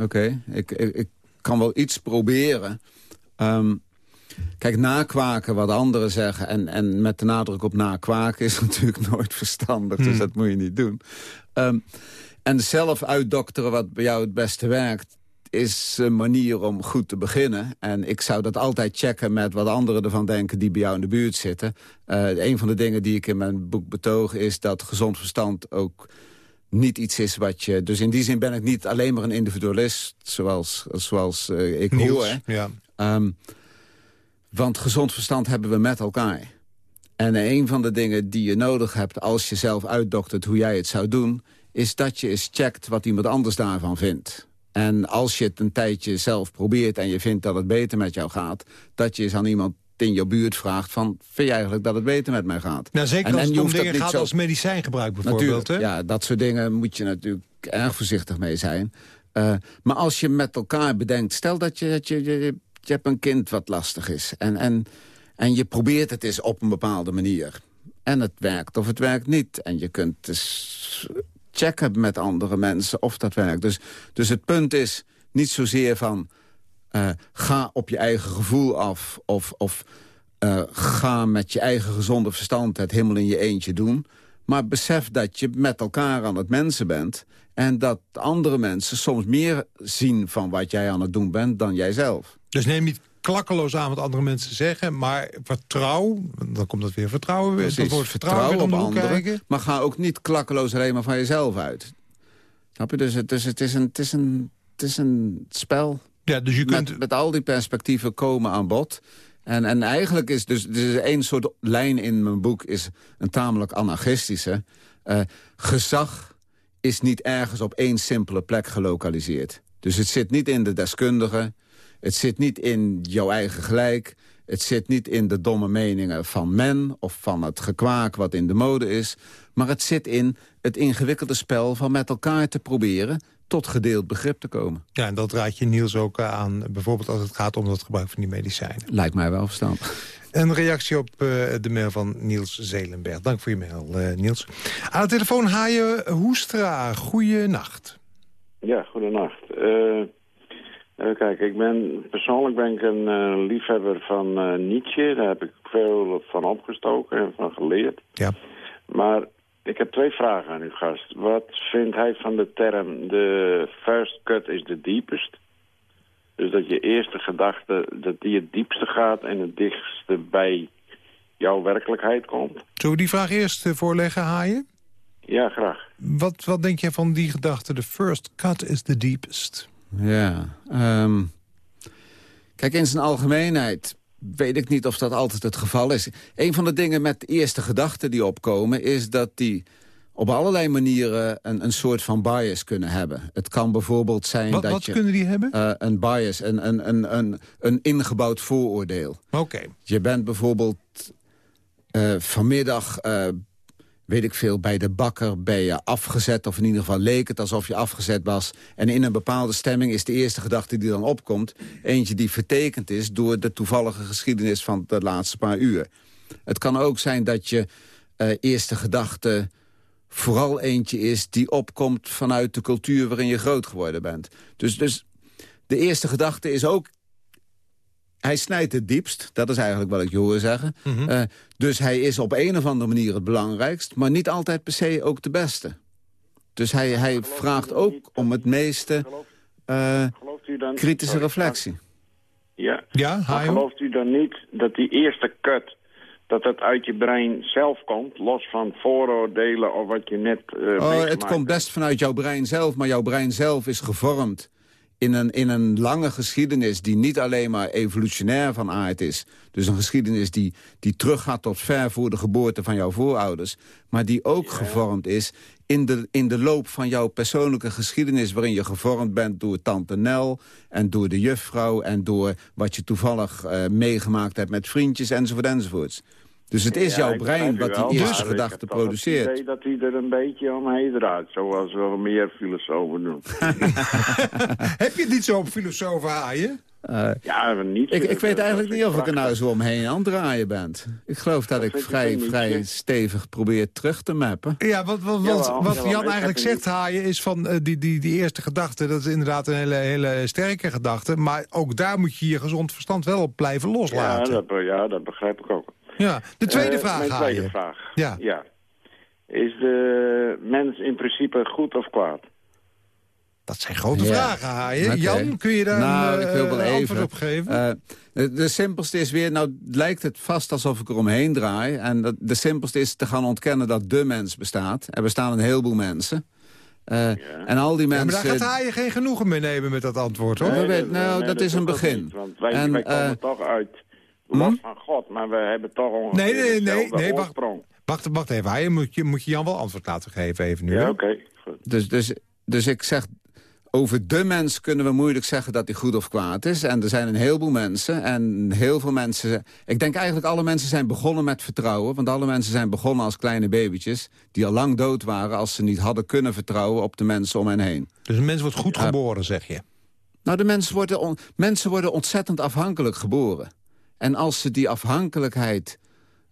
Oké, ik, ik, ik kan wel iets proberen. Ehm, kijk, nakwaken wat anderen zeggen... En, en met de nadruk op nakwaken is (laughs) natuurlijk nooit verstandig. Dus Hmm. dat moet je niet doen. Ehm, en zelf uitdokteren wat bij jou het beste werkt... is een manier om goed te beginnen. En ik zou dat altijd checken met wat anderen ervan denken... die bij jou in de buurt zitten. Eh, een van de dingen die ik in mijn boek betoog... is dat gezond verstand ook niet iets is wat je... Dus in die zin ben ik niet alleen maar een individualist... zoals, zoals eh, ik Niels, hoor. ja. Ehm, want gezond verstand hebben we met elkaar. En een van de dingen die je nodig hebt als je zelf uitdoktert hoe jij het zou doen... is dat je eens checkt wat iemand anders daarvan vindt. En als je het een tijdje zelf probeert en je vindt dat het beter met jou gaat... dat je eens aan iemand in je buurt vraagt van... vind je eigenlijk dat het beter met mij gaat? Nou, zeker En- als en het je om hoeft dat dingen gaat zo- als medicijngebruik bijvoorbeeld. Hè? ja, dat soort dingen moet je natuurlijk erg voorzichtig mee zijn. Eh, maar als je met elkaar bedenkt... stel dat je, dat je, je, je hebt een kind wat lastig is... En, en, en je probeert het eens op een bepaalde manier. En het werkt of het werkt niet. En je kunt dus checken met andere mensen of dat werkt. Dus, dus het punt is niet zozeer van... eh, ga op je eigen gevoel af of... of eh, ga met je eigen gezonde verstand het helemaal in je eentje doen. Maar besef dat je met elkaar aan het mensen bent... en dat andere mensen soms meer zien van wat jij aan het doen bent dan jijzelf. Dus neem niet klakkeloos aan wat andere mensen zeggen, maar vertrouw, dan komt dat weer vertrouwen, weer, dat wordt vertrouwen hoek kijken. maar ga ook niet klakkeloos alleen maar van jezelf uit. Snap je? Dus het, dus het, is, een, het, is, een, het is een spel. Ja, dus je kunt... Met, met al die perspectieven komen aan bod. En, en eigenlijk is dus, dus één soort lijn in mijn boek is een tamelijk anarchistische. Eh, gezag is niet ergens op één simpele plek gelokaliseerd. Dus het zit niet in de deskundige. Het zit niet in jouw eigen gelijk. Het zit niet in de domme meningen van men of van het gekwaak wat in de mode is. Maar het zit in het ingewikkelde spel van met elkaar te proberen tot gedeeld begrip te komen. Ja, en dat raad je Niels ook eh, aan, bijvoorbeeld als het gaat om het gebruik van die medicijnen. Lijkt mij wel verstandig. Een reactie op eh, de mail van Niels Zelenberg. Dank voor je mail, eh, Niels. Aan de telefoon Haaien Hoestra. Goeienacht. Ja, goedenacht. Eh even kijken, ik ben, persoonlijk ben ik een eh, liefhebber van Nietzsche. Daar heb ik veel van opgestoken en van geleerd. Ja. Maar ik heb twee vragen aan uw gast. Wat vindt hij van de term de first cut is the deepest? Dus dat je eerste gedachte, dat die het diepste gaat en het dichtste bij jouw werkelijkheid komt? Zullen we die vraag eerst eh, voorleggen, Haaien? Ja, graag. Wat, wat denk jij van die gedachte? The first cut is the deepest. Ja, ehm, kijk, in zijn algemeenheid weet ik niet of dat altijd het geval is. Een van de dingen met de eerste gedachten die opkomen... is dat die op allerlei manieren een, een soort van bias kunnen hebben. Het kan bijvoorbeeld zijn Wat, dat wat je... kunnen die hebben? eh, een bias, een, een, een, een, een ingebouwd vooroordeel. Oké. Je bent bijvoorbeeld eh, vanmiddag, eh, weet ik veel, bij de bakker ben je afgezet. Of in ieder geval leek het alsof je afgezet was. En in een bepaalde stemming is de eerste gedachte die dan opkomt... eentje die vertekend is door de toevallige geschiedenis van de laatste paar uur. Het kan ook zijn dat je eh, eerste gedachte vooral eentje is die opkomt vanuit de cultuur waarin je groot geworden bent. Dus, dus de eerste gedachte is ook hij snijdt het diepst, dat is eigenlijk wat ik je hoor zeggen. Mhm. Eh, dus hij is op een of andere manier het belangrijkst... maar niet altijd per se ook de beste. Dus hij, hij vraagt ook om het meeste eh, kritische reflectie. Ja, Ja, Maar gelooft u dan niet dat die eerste cut... dat het uit je brein zelf komt, los van vooroordelen of wat je net eh Oh, het komt best vanuit jouw brein zelf, maar jouw brein zelf is gevormd... In een, in een lange geschiedenis die niet alleen maar evolutionair van aard is. Dus een geschiedenis die, die teruggaat tot ver voor de geboorte van jouw voorouders. Maar die ook gevormd is in de, in de loop van jouw persoonlijke geschiedenis... waarin je gevormd bent door tante Nel en door de juffrouw... en door wat je toevallig eh, meegemaakt hebt met vriendjes enzovoort enzovoorts. Dus het is Ja, jouw ik brein wat die eerste ik gedachte het produceert. idee dat hij er een beetje omheen draait, zoals wel meer filosofen doen. (laughs) Heb je het niet zo op filosofen haaien? Eh, ja, niet... ik, ik weet dat eigenlijk niet of ik er nou zo omheen aan het draaien ben. Ik geloof dat, Dat ik ik vrij, vrij stevig probeer terug te mappen. Ja, wat, wat, Jawel, wat, jawel, Jan ik eigenlijk zegt, haaien, is van eh, die, die, die eerste gedachte. Dat is inderdaad een hele, hele sterke gedachte. Maar ook daar moet je je gezond verstand wel op blijven Ja loslaten. dat, be- ja, dat begrijp ik ook. Ja, de tweede Eh, vraag, Mijn tweede haaien. vraag. Ja. ja. Is de mens in principe goed of kwaad? Dat zijn grote Ja. vragen, haaien. Jan, kun je daar nou, een, ik wil wel eh, even. antwoord op geven? Eh, de, de simpelste is weer, nou lijkt het vast alsof ik er omheen draai. En dat, de simpelste is te gaan ontkennen dat de mens bestaat. Er bestaan een heleboel mensen. Eh, En al die ja, maar mensen... daar gaat haaien geen genoegen mee nemen met dat antwoord, hoor. Nee, nou, nee, dat is een begin. niet, want wij, En, wij komen toch uit los van God, maar we hebben toch ongeveer Nee, nee, nee, nee, wacht. oorsprong. Wacht, wacht even, haaien. Moet je, moet je Jan wel antwoord laten geven even nu. Ja, oké. goed. Dus, dus, dus ik zeg, over de mens kunnen we moeilijk zeggen dat hij goed of kwaad is. En er zijn een heleboel mensen. En heel veel mensen... Ik denk eigenlijk alle mensen zijn begonnen met vertrouwen. Want alle mensen zijn begonnen als kleine babytjes... die al lang dood waren als ze niet hadden kunnen vertrouwen op de mensen om hen heen. Dus een mens wordt goed geboren, zeg je. Nou, de mensen worden, on- mensen worden ontzettend afhankelijk geboren. En als ze die afhankelijkheid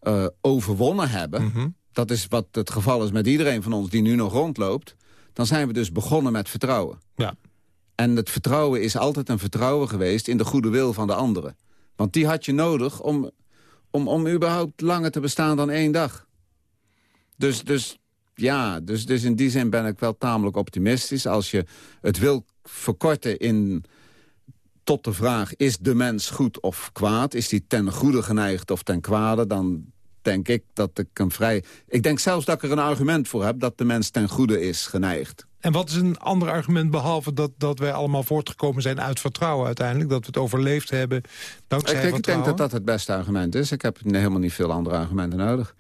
eh, overwonnen hebben... Mhm. dat is wat het geval is met iedereen van ons die nu nog rondloopt... dan zijn we dus begonnen met vertrouwen. Ja. En het vertrouwen is altijd een vertrouwen geweest in de goede wil van de anderen. Want die had je nodig om, om, om überhaupt langer te bestaan dan één dag. Dus, dus ja, dus, dus in die zin ben ik wel tamelijk optimistisch. Als je het wil verkorten in tot de vraag... is de mens goed of kwaad? Is die ten goede geneigd of ten kwade? Dan denk ik dat ik een vrij... Ik denk zelfs dat ik er een argument voor heb... dat de mens ten goede is geneigd. En wat is een ander argument behalve dat, dat wij allemaal voortgekomen zijn uit vertrouwen uiteindelijk? Dat we het overleefd hebben dankzij Ik, ik denk vertrouwen? dat dat het beste argument is. Ik heb helemaal niet veel andere argumenten nodig.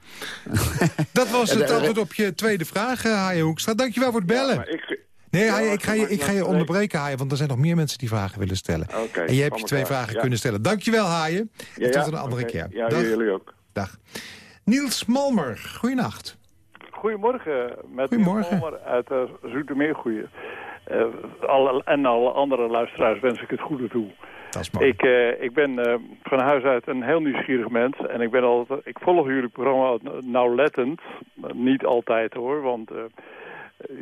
Dat was (laughs) het Eh, eh, antwoord op je tweede vraag, eh, Haaien Hoekstra. Dankjewel voor het bellen. Maar ik, nee, Ja, Haaien, maar ik ga je, ik ga je onderbreken, Haaien, want er zijn nog meer mensen die vragen willen stellen. Oké, en jij hebt je twee elkaar, vragen ja. kunnen stellen. Dankjewel, Haaien. En tot een andere keer. Ja, Dag. jullie ook. Dag. Niels Malmer, goeienacht. Goedemorgen, met Goedemorgen. Niels Malmer uit uh, Zoetermeer. Goeie. Eh, alle, en alle andere luisteraars wens ik het goede toe. Dat is mooi. Ik, eh, ik ben eh, van huis uit een heel nieuwsgierig mens. En ik, ben altijd, ik volg jullie programma nauwlettend. Niet altijd hoor, want eh,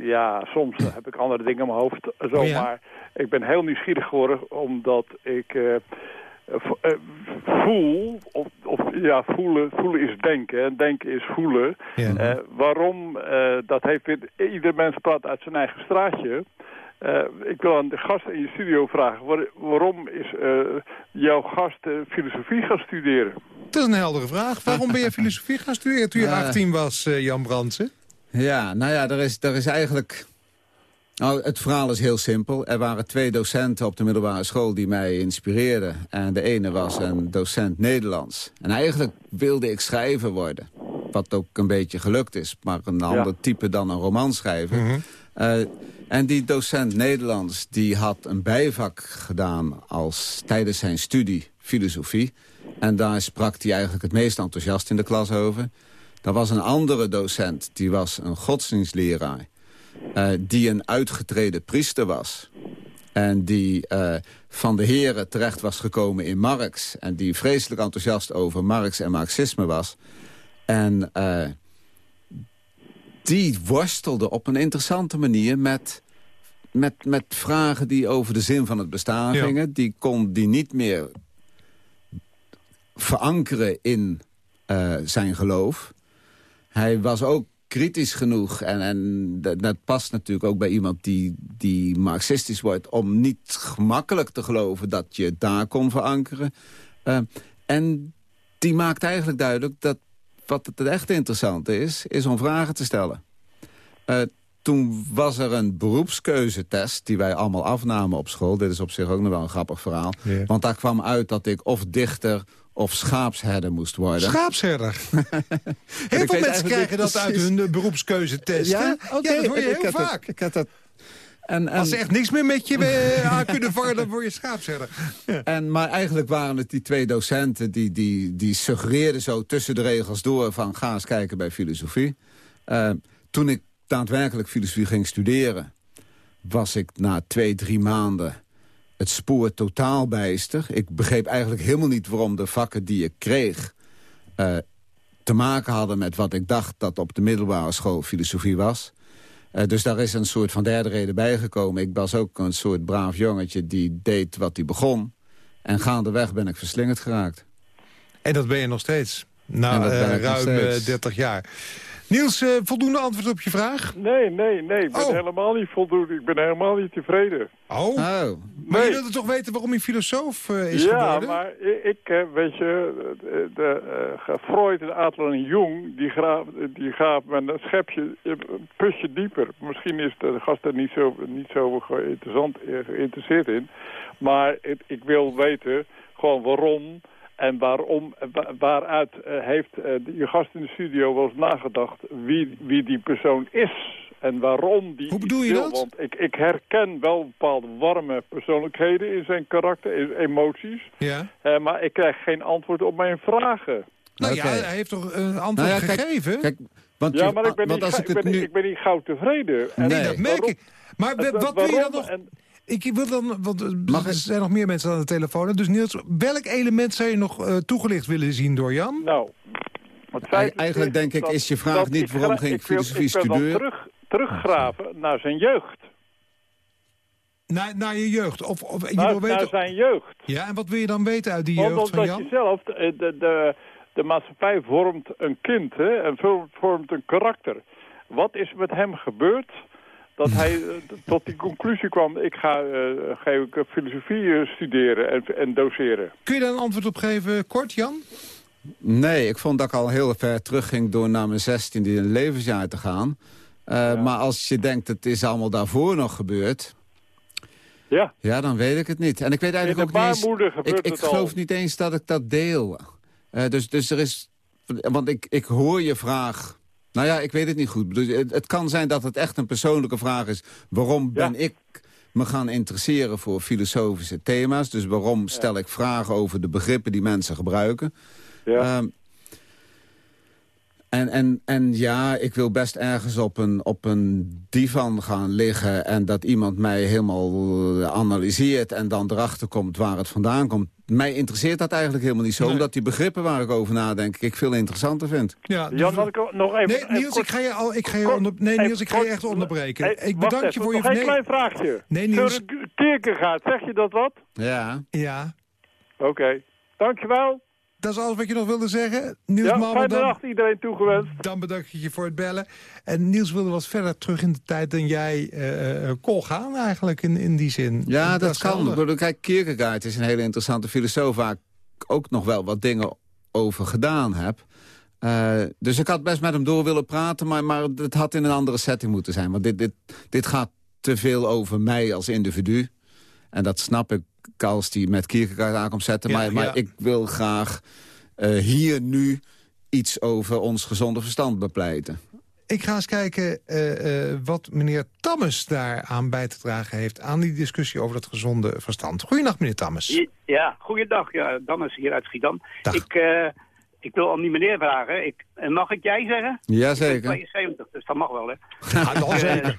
ja, soms heb ik andere dingen in mijn hoofd. Zo, Oh ja? Maar ik ben heel nieuwsgierig geworden omdat ik... eh, eh, voel, of, of ja, voelen, voelen is denken en denken is voelen. Ja. Eh, waarom, eh, dat heeft weer, ieder mens praat uit zijn eigen straatje. Eh, ik wil aan de gast in je studio vragen, waar- waarom is eh, jouw gast eh, filosofie gaan studeren? Dat is een heldere vraag. Waarom ben je filosofie gaan studeren toen je Eh. 18 was, eh, Jan Brandsen? Ja, nou ja, er is, er is eigenlijk... Nou, het verhaal is heel simpel. Er waren twee docenten op de middelbare school die mij inspireerden. En de ene was een docent Nederlands. En eigenlijk wilde ik schrijver worden. Wat ook een beetje gelukt is. Maar een ander type dan een romanschrijver. Eh, en die docent Nederlands die had een bijvak gedaan als, tijdens zijn studie filosofie. En daar sprak hij eigenlijk het meest enthousiast in de klas over. Er was een andere docent, die was een godsdienstleraar... eh, die een uitgetreden priester was. En die eh, van de heren terecht was gekomen in Marx... en die vreselijk enthousiast over Marx en Marxisme was. En eh, die worstelde op een interessante manier met, met, met vragen die over de zin van het bestaan Ja. gingen. Die kon die niet meer verankeren in zijn geloof. Hij was ook kritisch genoeg, en, en dat, dat past natuurlijk ook bij iemand die, die marxistisch wordt... om niet gemakkelijk te geloven dat je daar kon verankeren. Eh, en die maakt eigenlijk duidelijk dat wat het echt interessante is... is om vragen te stellen. Eh, toen was er een beroepskeuzetest die wij allemaal afnamen op school. Dit is op zich ook nog wel een grappig verhaal. Want daar kwam uit dat ik of dichter of schaapsherder moest worden. Schaapsherder. (laughs) Heel veel mensen krijgen dat uit hun eh, beroepskeuzetest. Ja, oké. ja, dat hoor je ik heel vaak. ik had dat... En, en, Als ze echt niks meer met je eh, aan (laughs) kunnen vangen, dan word je schaapsherder. En, maar eigenlijk waren het die twee docenten die, die, die suggereerden zo tussen de regels door... van ga eens kijken bij filosofie. Eh, toen ik daadwerkelijk filosofie ging studeren... was ik na twee, drie maanden het spoor totaal bijster. Ik begreep eigenlijk helemaal niet waarom de vakken die ik kreeg... eh, te maken hadden met wat ik dacht dat op de middelbare school filosofie was... Eh, dus daar is een soort van derde reden bijgekomen. Ik was ook een soort braaf jongetje die deed wat hij begon. En gaandeweg ben ik verslingerd geraakt. En dat ben je nog steeds. Na eh, ruim eh, steeds. 30 jaar. Niels, eh, voldoende antwoord op je vraag? Nee, nee, nee. Ik ben Oh. helemaal niet voldoende. Ik ben helemaal niet tevreden. Oh, Oh, maar nee. je wilde toch weten waarom hij filosoof eh, is ja, geworden? maar i- ik, eh, weet je, de, de, eh, Freud en Adler en Jung, die, graaf, die gaven met een schepje, een pusje dieper. Misschien is de gast er niet zo, niet zo interessant, geïnteresseerd in. Maar ik, ik wil weten gewoon waarom en waarom, wa- waaruit eh, heeft eh, de- je gast in de studio wel eens nagedacht wie, wie die persoon is. En waarom die Hoe bedoel je wil. dat? Want ik, ik herken wel bepaalde warme persoonlijkheden in zijn karakter, in emoties. Ja. Eh, maar ik krijg geen antwoord op mijn vragen. Nou ja, hij heeft toch een antwoord Nou ja, kijk, gegeven? kijk, want, Ja, maar ik ben, niet, als ga- ik ik, het ben, nu... ik ben niet gauw tevreden. En Nee. dat merk waarom- ik. Maar wat wil je dan nog... En- Ik wil dan, want eh, Mag er ik- zijn nog meer mensen aan de telefoon. Dus Niels, welk element zou je nog eh, toegelicht willen zien door Jan? Nou, het feit is Eigenlijk denk ik, dat- is je vraag niet ik waarom ik filosofie Ik wil dan studeren? terug, teruggraven naar zijn jeugd. Naar, naar je jeugd? Of, of je Naar, wil weten... naar zijn jeugd. Ja, en wat wil je dan weten uit die jeugd van omdat Jan? je zelf, de, de, de, de maatschappij vormt een kind hè, en vormt, vormt een karakter. Wat is met hem gebeurd dat (laughs) hij eh, tot die conclusie kwam... ik ga, eh, ga ik, eh, filosofie studeren en, en doseren? Kun je daar een antwoord op geven, kort, Jan? Nee, ik vond dat ik al heel ver terug ging door naar mijn 16e levensjaar te gaan. Eh, Maar als je denkt, het is allemaal daarvoor nog gebeurd... Ja, Ja, dan weet ik het niet. En ik weet eigenlijk ook niet eens... Ik, ik al. geloof niet eens dat ik dat deel. Eh, dus, dus er is... Want ik, ik hoor je vraag... Nou ja, ik weet het niet goed. Dus het, het kan zijn dat het echt een persoonlijke vraag is. Waarom Ja. ben ik me gaan interesseren voor filosofische thema's? Dus waarom stel ik vragen over de begrippen die mensen gebruiken? Ja. Ehm, en, en, en ja, ik wil best ergens op een, op een divan gaan liggen... en dat iemand mij helemaal analyseert... en dan erachter komt waar het vandaan komt. Mij interesseert dat eigenlijk helemaal niet zo... Nee. omdat die begrippen waar ik over nadenk... ik veel interessanter vind. Ja, dus- Jan, had ik nog even... Nee, Niels, ik ga je, al, ik ga je kort- onder, nee, Niels, ik ga je echt onderbreken. Hey, ik bedank je voor je... Nog een nee, klein vraagje. Nee, Niels. Søren Kierkegaard, zeg je dat wat? Ja, Ja, Oké. Dankjewel. Dat is alles wat je nog wilde zeggen. Niels Ja, Malmer, fijne dan, nacht iedereen toegewenst. dan bedank ik je voor het bellen. En Niels wilde wat verder terug in de tijd dan jij eh, eh, kon gaan eigenlijk in, in die zin. ja dat, kan. helder. Kijk, Kierkegaard is een hele interessante filosoof... waar ik ook nog wel wat dingen over gedaan heb... Eh, dus ik had best met hem door willen praten, maar, maar het had in een andere setting moeten zijn. Want dit, dit, dit gaat te veel over mij als individu. En dat snap ik als die met Kierkegaard aankomt zetten. Ja, maar, maar ja. ik wil graag eh, hier nu iets over ons gezonde verstand bepleiten. Ik ga eens kijken eh, eh, wat meneer Tammes daar aan bij te dragen heeft... aan die discussie over dat gezonde verstand. Goedenacht, meneer Tammes. Ja, goeiedag. Ja, dan is hier uit Schiedam. Dag. Ik, eh, ik wil aan die meneer vragen. Ik, en mag ik jij zeggen? Ik Jazeker. ben 72, dus dat mag wel, hè? Ja, dan zeker.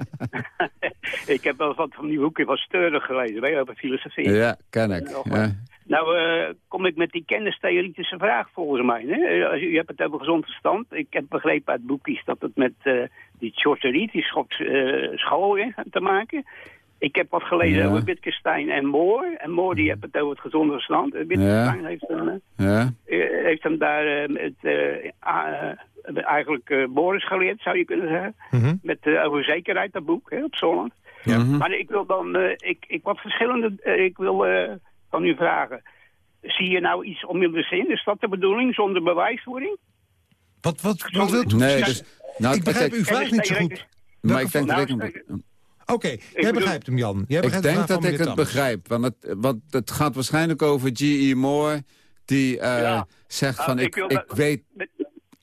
(laughs) ik heb wel wat van die boeken van Steuren gelezen, weet je, over filosofie. Ja, ken ik. Ja. Nou, eh, kom ik met die kennistheoretische vraag volgens mij. Hè? Eh, Als u, u hebt het over gezond verstand. Ik heb begrepen uit boekjes dat het met eh, die eh, school heeft te maken. Ik heb wat gelezen Ja. over Wittgenstein en Moore. En Moore die heeft het over het gezonde verstand. En Wittgenstein heeft, een, eh, Ja. eh, heeft hem daar eh, het, eh, eh, eigenlijk eh Boris geleerd, zou je kunnen zeggen. Mhm. Met eh, over zekerheid, dat boek, hè, op Zolland. Ja. Mhm. Maar ik wil dan, eh, ik, ik wat verschillende, eh, ik wil eh, van u vragen. Zie je nou iets om in de zin? Is dat de bedoeling, zonder bewijsvoering? Wat, wat, wat wilt u Nee, dus, nou, ik begrijp uw vraag niet zo goed. Maar ik denk dat ik Oké, jij bedoel- begrijpt hem, Jan. Jij Ik begrijpt denk dat ik het begrijp. Want het, want het gaat waarschijnlijk over G.E. Moore, die eh, Ja. zegt van ik ik, dat- weet... Met,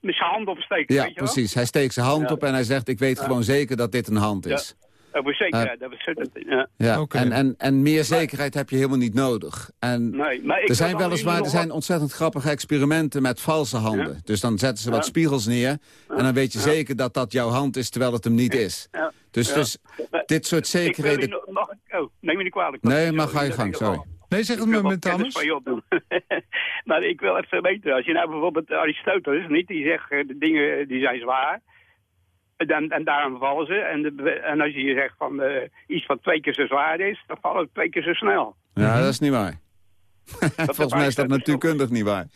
zijn hand opsteken, Ja, weet je wel? precies. Hij steekt zijn hand Ja. op en hij zegt ik weet Ja. gewoon zeker dat dit een hand Ja. is. Zekerheid, Eh, dat was het. Ja. Ja, Oké. en, en, en meer zekerheid heb je helemaal niet nodig. En Nee, maar ik er zijn weliswaar er zijn ontzettend grappige experimenten met valse handen. Ja. Dus dan zetten ze wat Ja. spiegels neer en dan weet je Ja. zeker dat dat jouw hand is terwijl het hem niet is. Ja. Dus, Ja. dus Maar dit soort zekerheden... mag ik- oh, neem me niet kwalijk. Nee, maar ga je gang, sorry. Nee, zeg het me met Thomas. van je opdoen. (laughs) maar ik wil even weten, als je nou bijvoorbeeld Aristoteles, niet, die zegt eh, de dingen die zijn zwaar. En, en daarom vallen ze. En, de, en als je zegt van eh, iets wat twee keer zo zwaar is, dan vallen het twee keer zo snel. Ja, dat is niet waar. (laughs) Volgens mij is dat natuurkundig niet waar.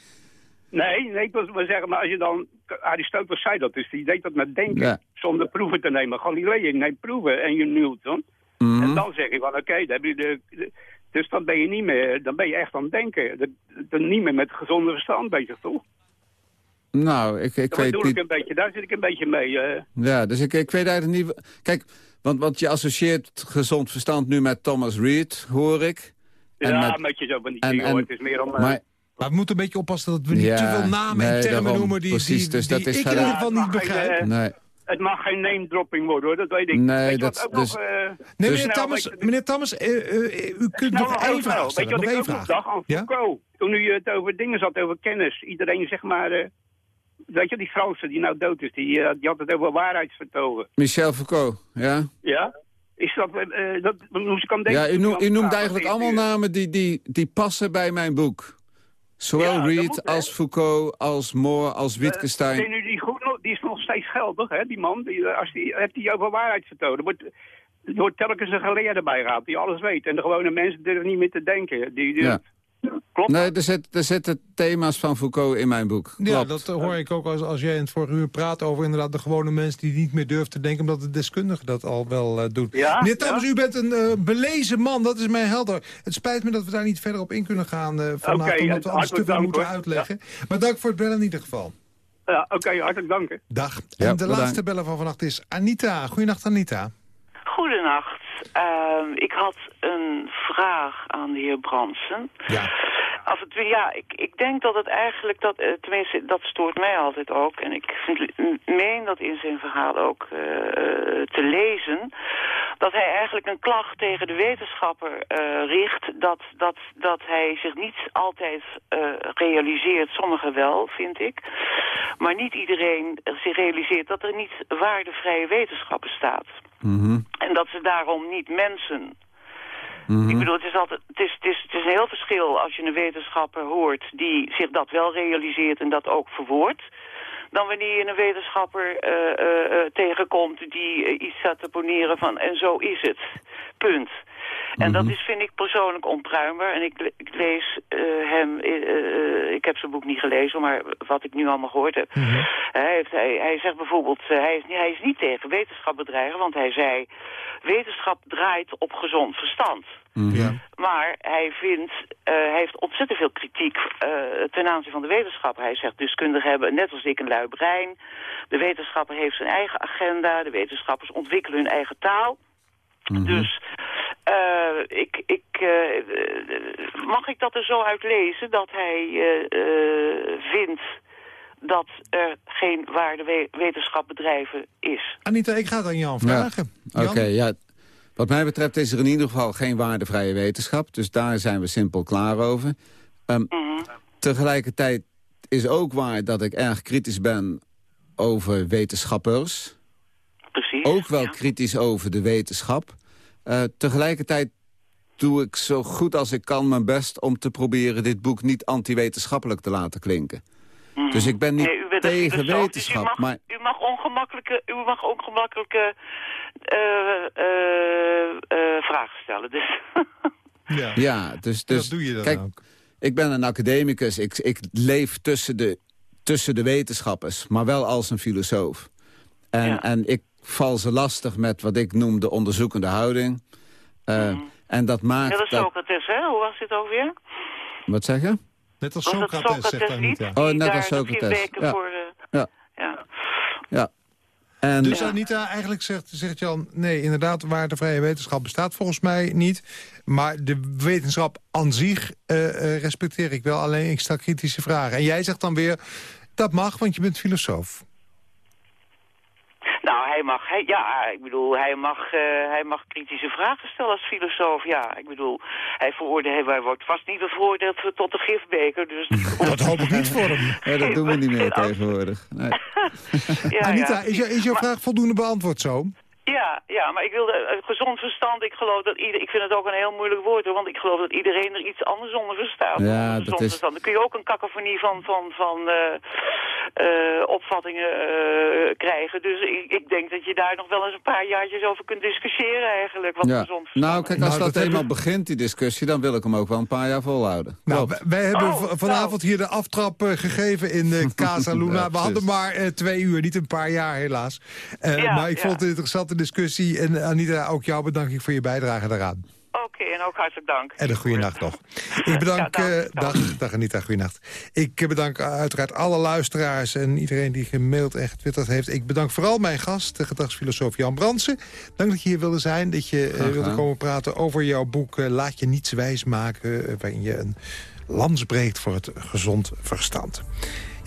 Nee, nee, ik wil maar zeggen, maar als je dan... Aristoteles zei dat, dus die deed dat met denken, Ja. zonder proeven te nemen. Galilei neemt proeven en je Newton. Mhm. En dan zeg je van, oké, dan heb je de, de- dus dan ben je niet meer, dan ben je echt aan het denken. Dan- Dan niet meer met gezonde verstand bezig, toch? Nou, ik, ik weet niet... ik een beetje, daar zit ik een beetje mee. eh. Ja, dus ik, ik weet eigenlijk niet... Kijk, want, want je associeert gezond verstand nu met Thomas Reed, hoor ik. En ja, met- beetje zo van die en- dingen, en- hoor. Het is meer om... eh, maar, Maar we moeten een beetje oppassen dat we niet Ja, te veel namen en termen daarom. noemen die, Precies, die, dus die dat is ik in ieder geval Ja, niet geen, begrijp. eh, nee. het mag geen name dropping worden, hoor. Dat weet ik. Nee, weet dat- dus- nog... eh, Nee, meneer Thomas, meneer Thomas eh, eh, u kunt nog één vraag Weet je wat Nog ik ook nog dacht aan Ja? Foucault? Toen u het over dingen zat, over kennis. Iedereen, zeg maar... eh, weet je, die Franse die nou dood is, die, eh, die had het over waarheidsvertogen. Michel Foucault, ja? Ja? Is dat... eh, eh, dat moest ik aan denken. Ja, u, noem- u noemt eigenlijk allemaal namen die, die, die passen bij mijn boek. Zowel Ja, Reed moet, als Foucault, als Moore, als Wittgenstein. Zijn u die, goed, nog- die is nog steeds geldig, hè, die man. Die, eh, als die, heeft die over waarheid vertonen. Er wordt, wordt telkens een geleerde bij gehad die alles weet. En de gewone mensen durven niet meer te denken. Die, die- Ja. Klopt Nee, er, zit, er zitten thema's van Foucault in mijn boek. Ja, dat eh, hoor ik ook als, als jij in het vorige uur praat over inderdaad de gewone mensen die niet meer durven te denken, omdat de deskundige dat al wel eh doet. Ja, Meneer Thomas, ja. u bent een eh, belezen man, dat is mij helder. Het spijt me dat we daar niet verder op in kunnen gaan eh vandaag, omdat we alles te veel moeten hoor. uitleggen. Maar dank voor het bellen in ieder geval. Ja, Oké, hartelijk dank. hè. Dag. Ja, en de bedankt. laatste beller van vannacht is Anita. Goedenacht Anita. Goedenacht. Ehm, ik had een vraag aan de heer Bransen. Ja. Af en toe, ja, ik, ik denk dat het eigenlijk, dat, eh, tenminste, dat stoort mij altijd ook. En ik (laughs) meen dat in zijn verhaal ook eh, eh, te lezen. Dat hij eigenlijk een klacht tegen de wetenschapper richt. Dat, dat, dat hij zich niet altijd realiseert, sommigen wel, vind ik. Maar niet iedereen zich realiseert dat er niet waardevrije wetenschap bestaat. Mhm, En dat ze daarom niet mensen. Mhm. Ik bedoel, het is, altijd, het, is, het, is, het is een heel verschil als je een wetenschapper hoort die zich dat wel realiseert en dat ook verwoordt. Dan wanneer je een wetenschapper eh, eh, tegenkomt die iets staat te poneren van en zo is het. Punt. En dat is, vind ik persoonlijk onpruimbaar. En ik, ik lees eh, hem, eh, eh, ik heb zijn boek niet gelezen, maar wat ik nu allemaal gehoord heb. Hij, heeft, hij, hij zegt bijvoorbeeld, hij, is, niet- hij is niet tegen wetenschap bedreigen, want hij zei, wetenschap draait op gezond verstand. mhm. Maar hij vindt, eh, hij heeft ontzettend veel kritiek eh, ten aanzien van de wetenschapper. Hij zegt, deskundigen hebben net als ik een lui brein. De wetenschapper heeft zijn eigen agenda. De wetenschappers ontwikkelen hun eigen taal. Dus eh, ik, ik, eh, eh, mag ik dat er zo uit lezen dat hij eh, eh, vindt dat er geen waarde we- wetenschap bedrijven is? Anita, ik ga het aan Jan vragen. Oké, Jan? ja. Wat mij betreft is er in ieder geval geen waardevrije wetenschap. Dus daar zijn we simpel klaar over. Ehm, Tegelijkertijd is ook waar dat ik erg kritisch ben over wetenschappers. Precies. Ook wel kritisch over de wetenschap. Eh, tegelijkertijd doe ik zo goed als ik kan mijn best om te proberen dit boek niet anti-wetenschappelijk te laten klinken. Dus ik ben niet Nee, bent tegen zelf, wetenschap, Dus u mag, maar u mag ongemakkelijke, u mag ongemakkelijke eh, eh, eh, vragen stellen. Dus. (laughs) Ja. Ja, dus, dus doe je dan kijk, ook. ik ben een academicus. Ik, ik leef tussen de, tussen de wetenschappers, maar wel als een filosoof. En, Ja. en ik val ze lastig met wat ik noem de onderzoekende houding. Eh, En dat maakt Ja, dat is dat... Socrates, hè? Hoe was dit ook weer? Wat zeg je? Net als Socrates, zegt? Anita. Oh, net als Socrates, ja. Voor, Ja. ja. Ja. En, Dus Anita, eigenlijk zegt, zegt Jan... nee, inderdaad, waar de vrije wetenschap bestaat volgens mij niet. Maar de wetenschap aan zich eh, eh, respecteer ik wel. Alleen ik stel kritische vragen. En jij zegt dan weer, dat mag, want je bent filosoof. Nou, hij mag, hij, ja, ik bedoel, hij mag, eh, hij mag kritische vragen stellen als filosoof, ja. Ik bedoel, hij, veroordeelt, hij wordt vast niet veroordeeld tot de gifbeker, dus... (laughs) Dat hoop ik niet voor hem. Ja, dat doen we niet meer (laughs) tegenwoordig. Nee. (laughs) Ja, Anita, ja. is, jou- is jouw vraag voldoende beantwoord zo? Ja, ja, maar ik wilde eh, gezond verstand. Ik geloof dat ieder, ik vind het ook een heel moeilijk woord, hoor, want ik geloof dat iedereen er iets anders onder verstaat. Ja, dat is- verstand. Dan kun je ook een kakofonie van, van, van eh, opvattingen eh, krijgen. Dus ik, ik denk dat je daar nog wel eens een paar jaartjes over kunt discussiëren eigenlijk. Wat Ja. gezond Nou, kijk, als Nou, dat, dat eenmaal hebben- begint, die discussie... dan wil ik hem ook wel een paar jaar volhouden. Nou, wij, wij hebben Oh, v- vanavond hier de aftrap eh, gegeven in eh, (laughs) Casa Luna. Ja, We hadden maar eh, twee uur, niet een paar jaar helaas. Eh, Ja, maar ik ja. vond het een interessante discussie. En Anita, ook jou bedank ik voor je bijdrage daaraan. Oké, en ook hartelijk dank. En een goede nacht nog. (laughs) Ik bedank... Ja, dag, eh, dag, dag Anita, goeienacht. Ik eh, bedank uiteraard alle luisteraars en iedereen die gemaild en getwitterd heeft. Ik bedank vooral mijn gast, de gedragsfilosoof Jan Bransen. Dank dat je hier wilde zijn, dat je eh, Graag wilde komen praten over jouw boek Laat je niets wijs maken, waarin je een lans breekt voor het gezond verstand.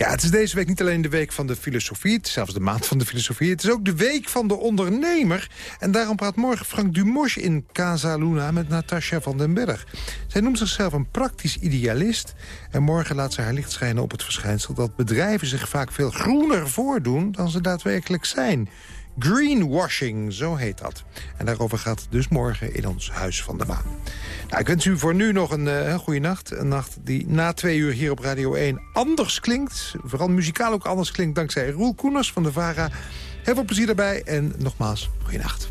Ja, het is deze week niet alleen de week van de filosofie... het is zelfs de maand van de filosofie... het is ook de week van de ondernemer. En daarom praat morgen Frank Dumos in Casa Luna... met Natasja van den Berg. Zij noemt zichzelf een praktisch idealist... en morgen laat ze haar licht schijnen op het verschijnsel... dat bedrijven zich vaak veel groener voordoen dan ze daadwerkelijk zijn... Greenwashing, zo heet dat. En daarover gaat dus morgen in ons Huis van de Maan. Nou, ik wens u voor nu nog een uh, goede nacht. Een nacht die na twee uur hier op Radio 1 anders klinkt. Vooral muzikaal ook anders klinkt dankzij Roel Koeners van de VARA. Heel veel plezier daarbij en nogmaals, goede nacht.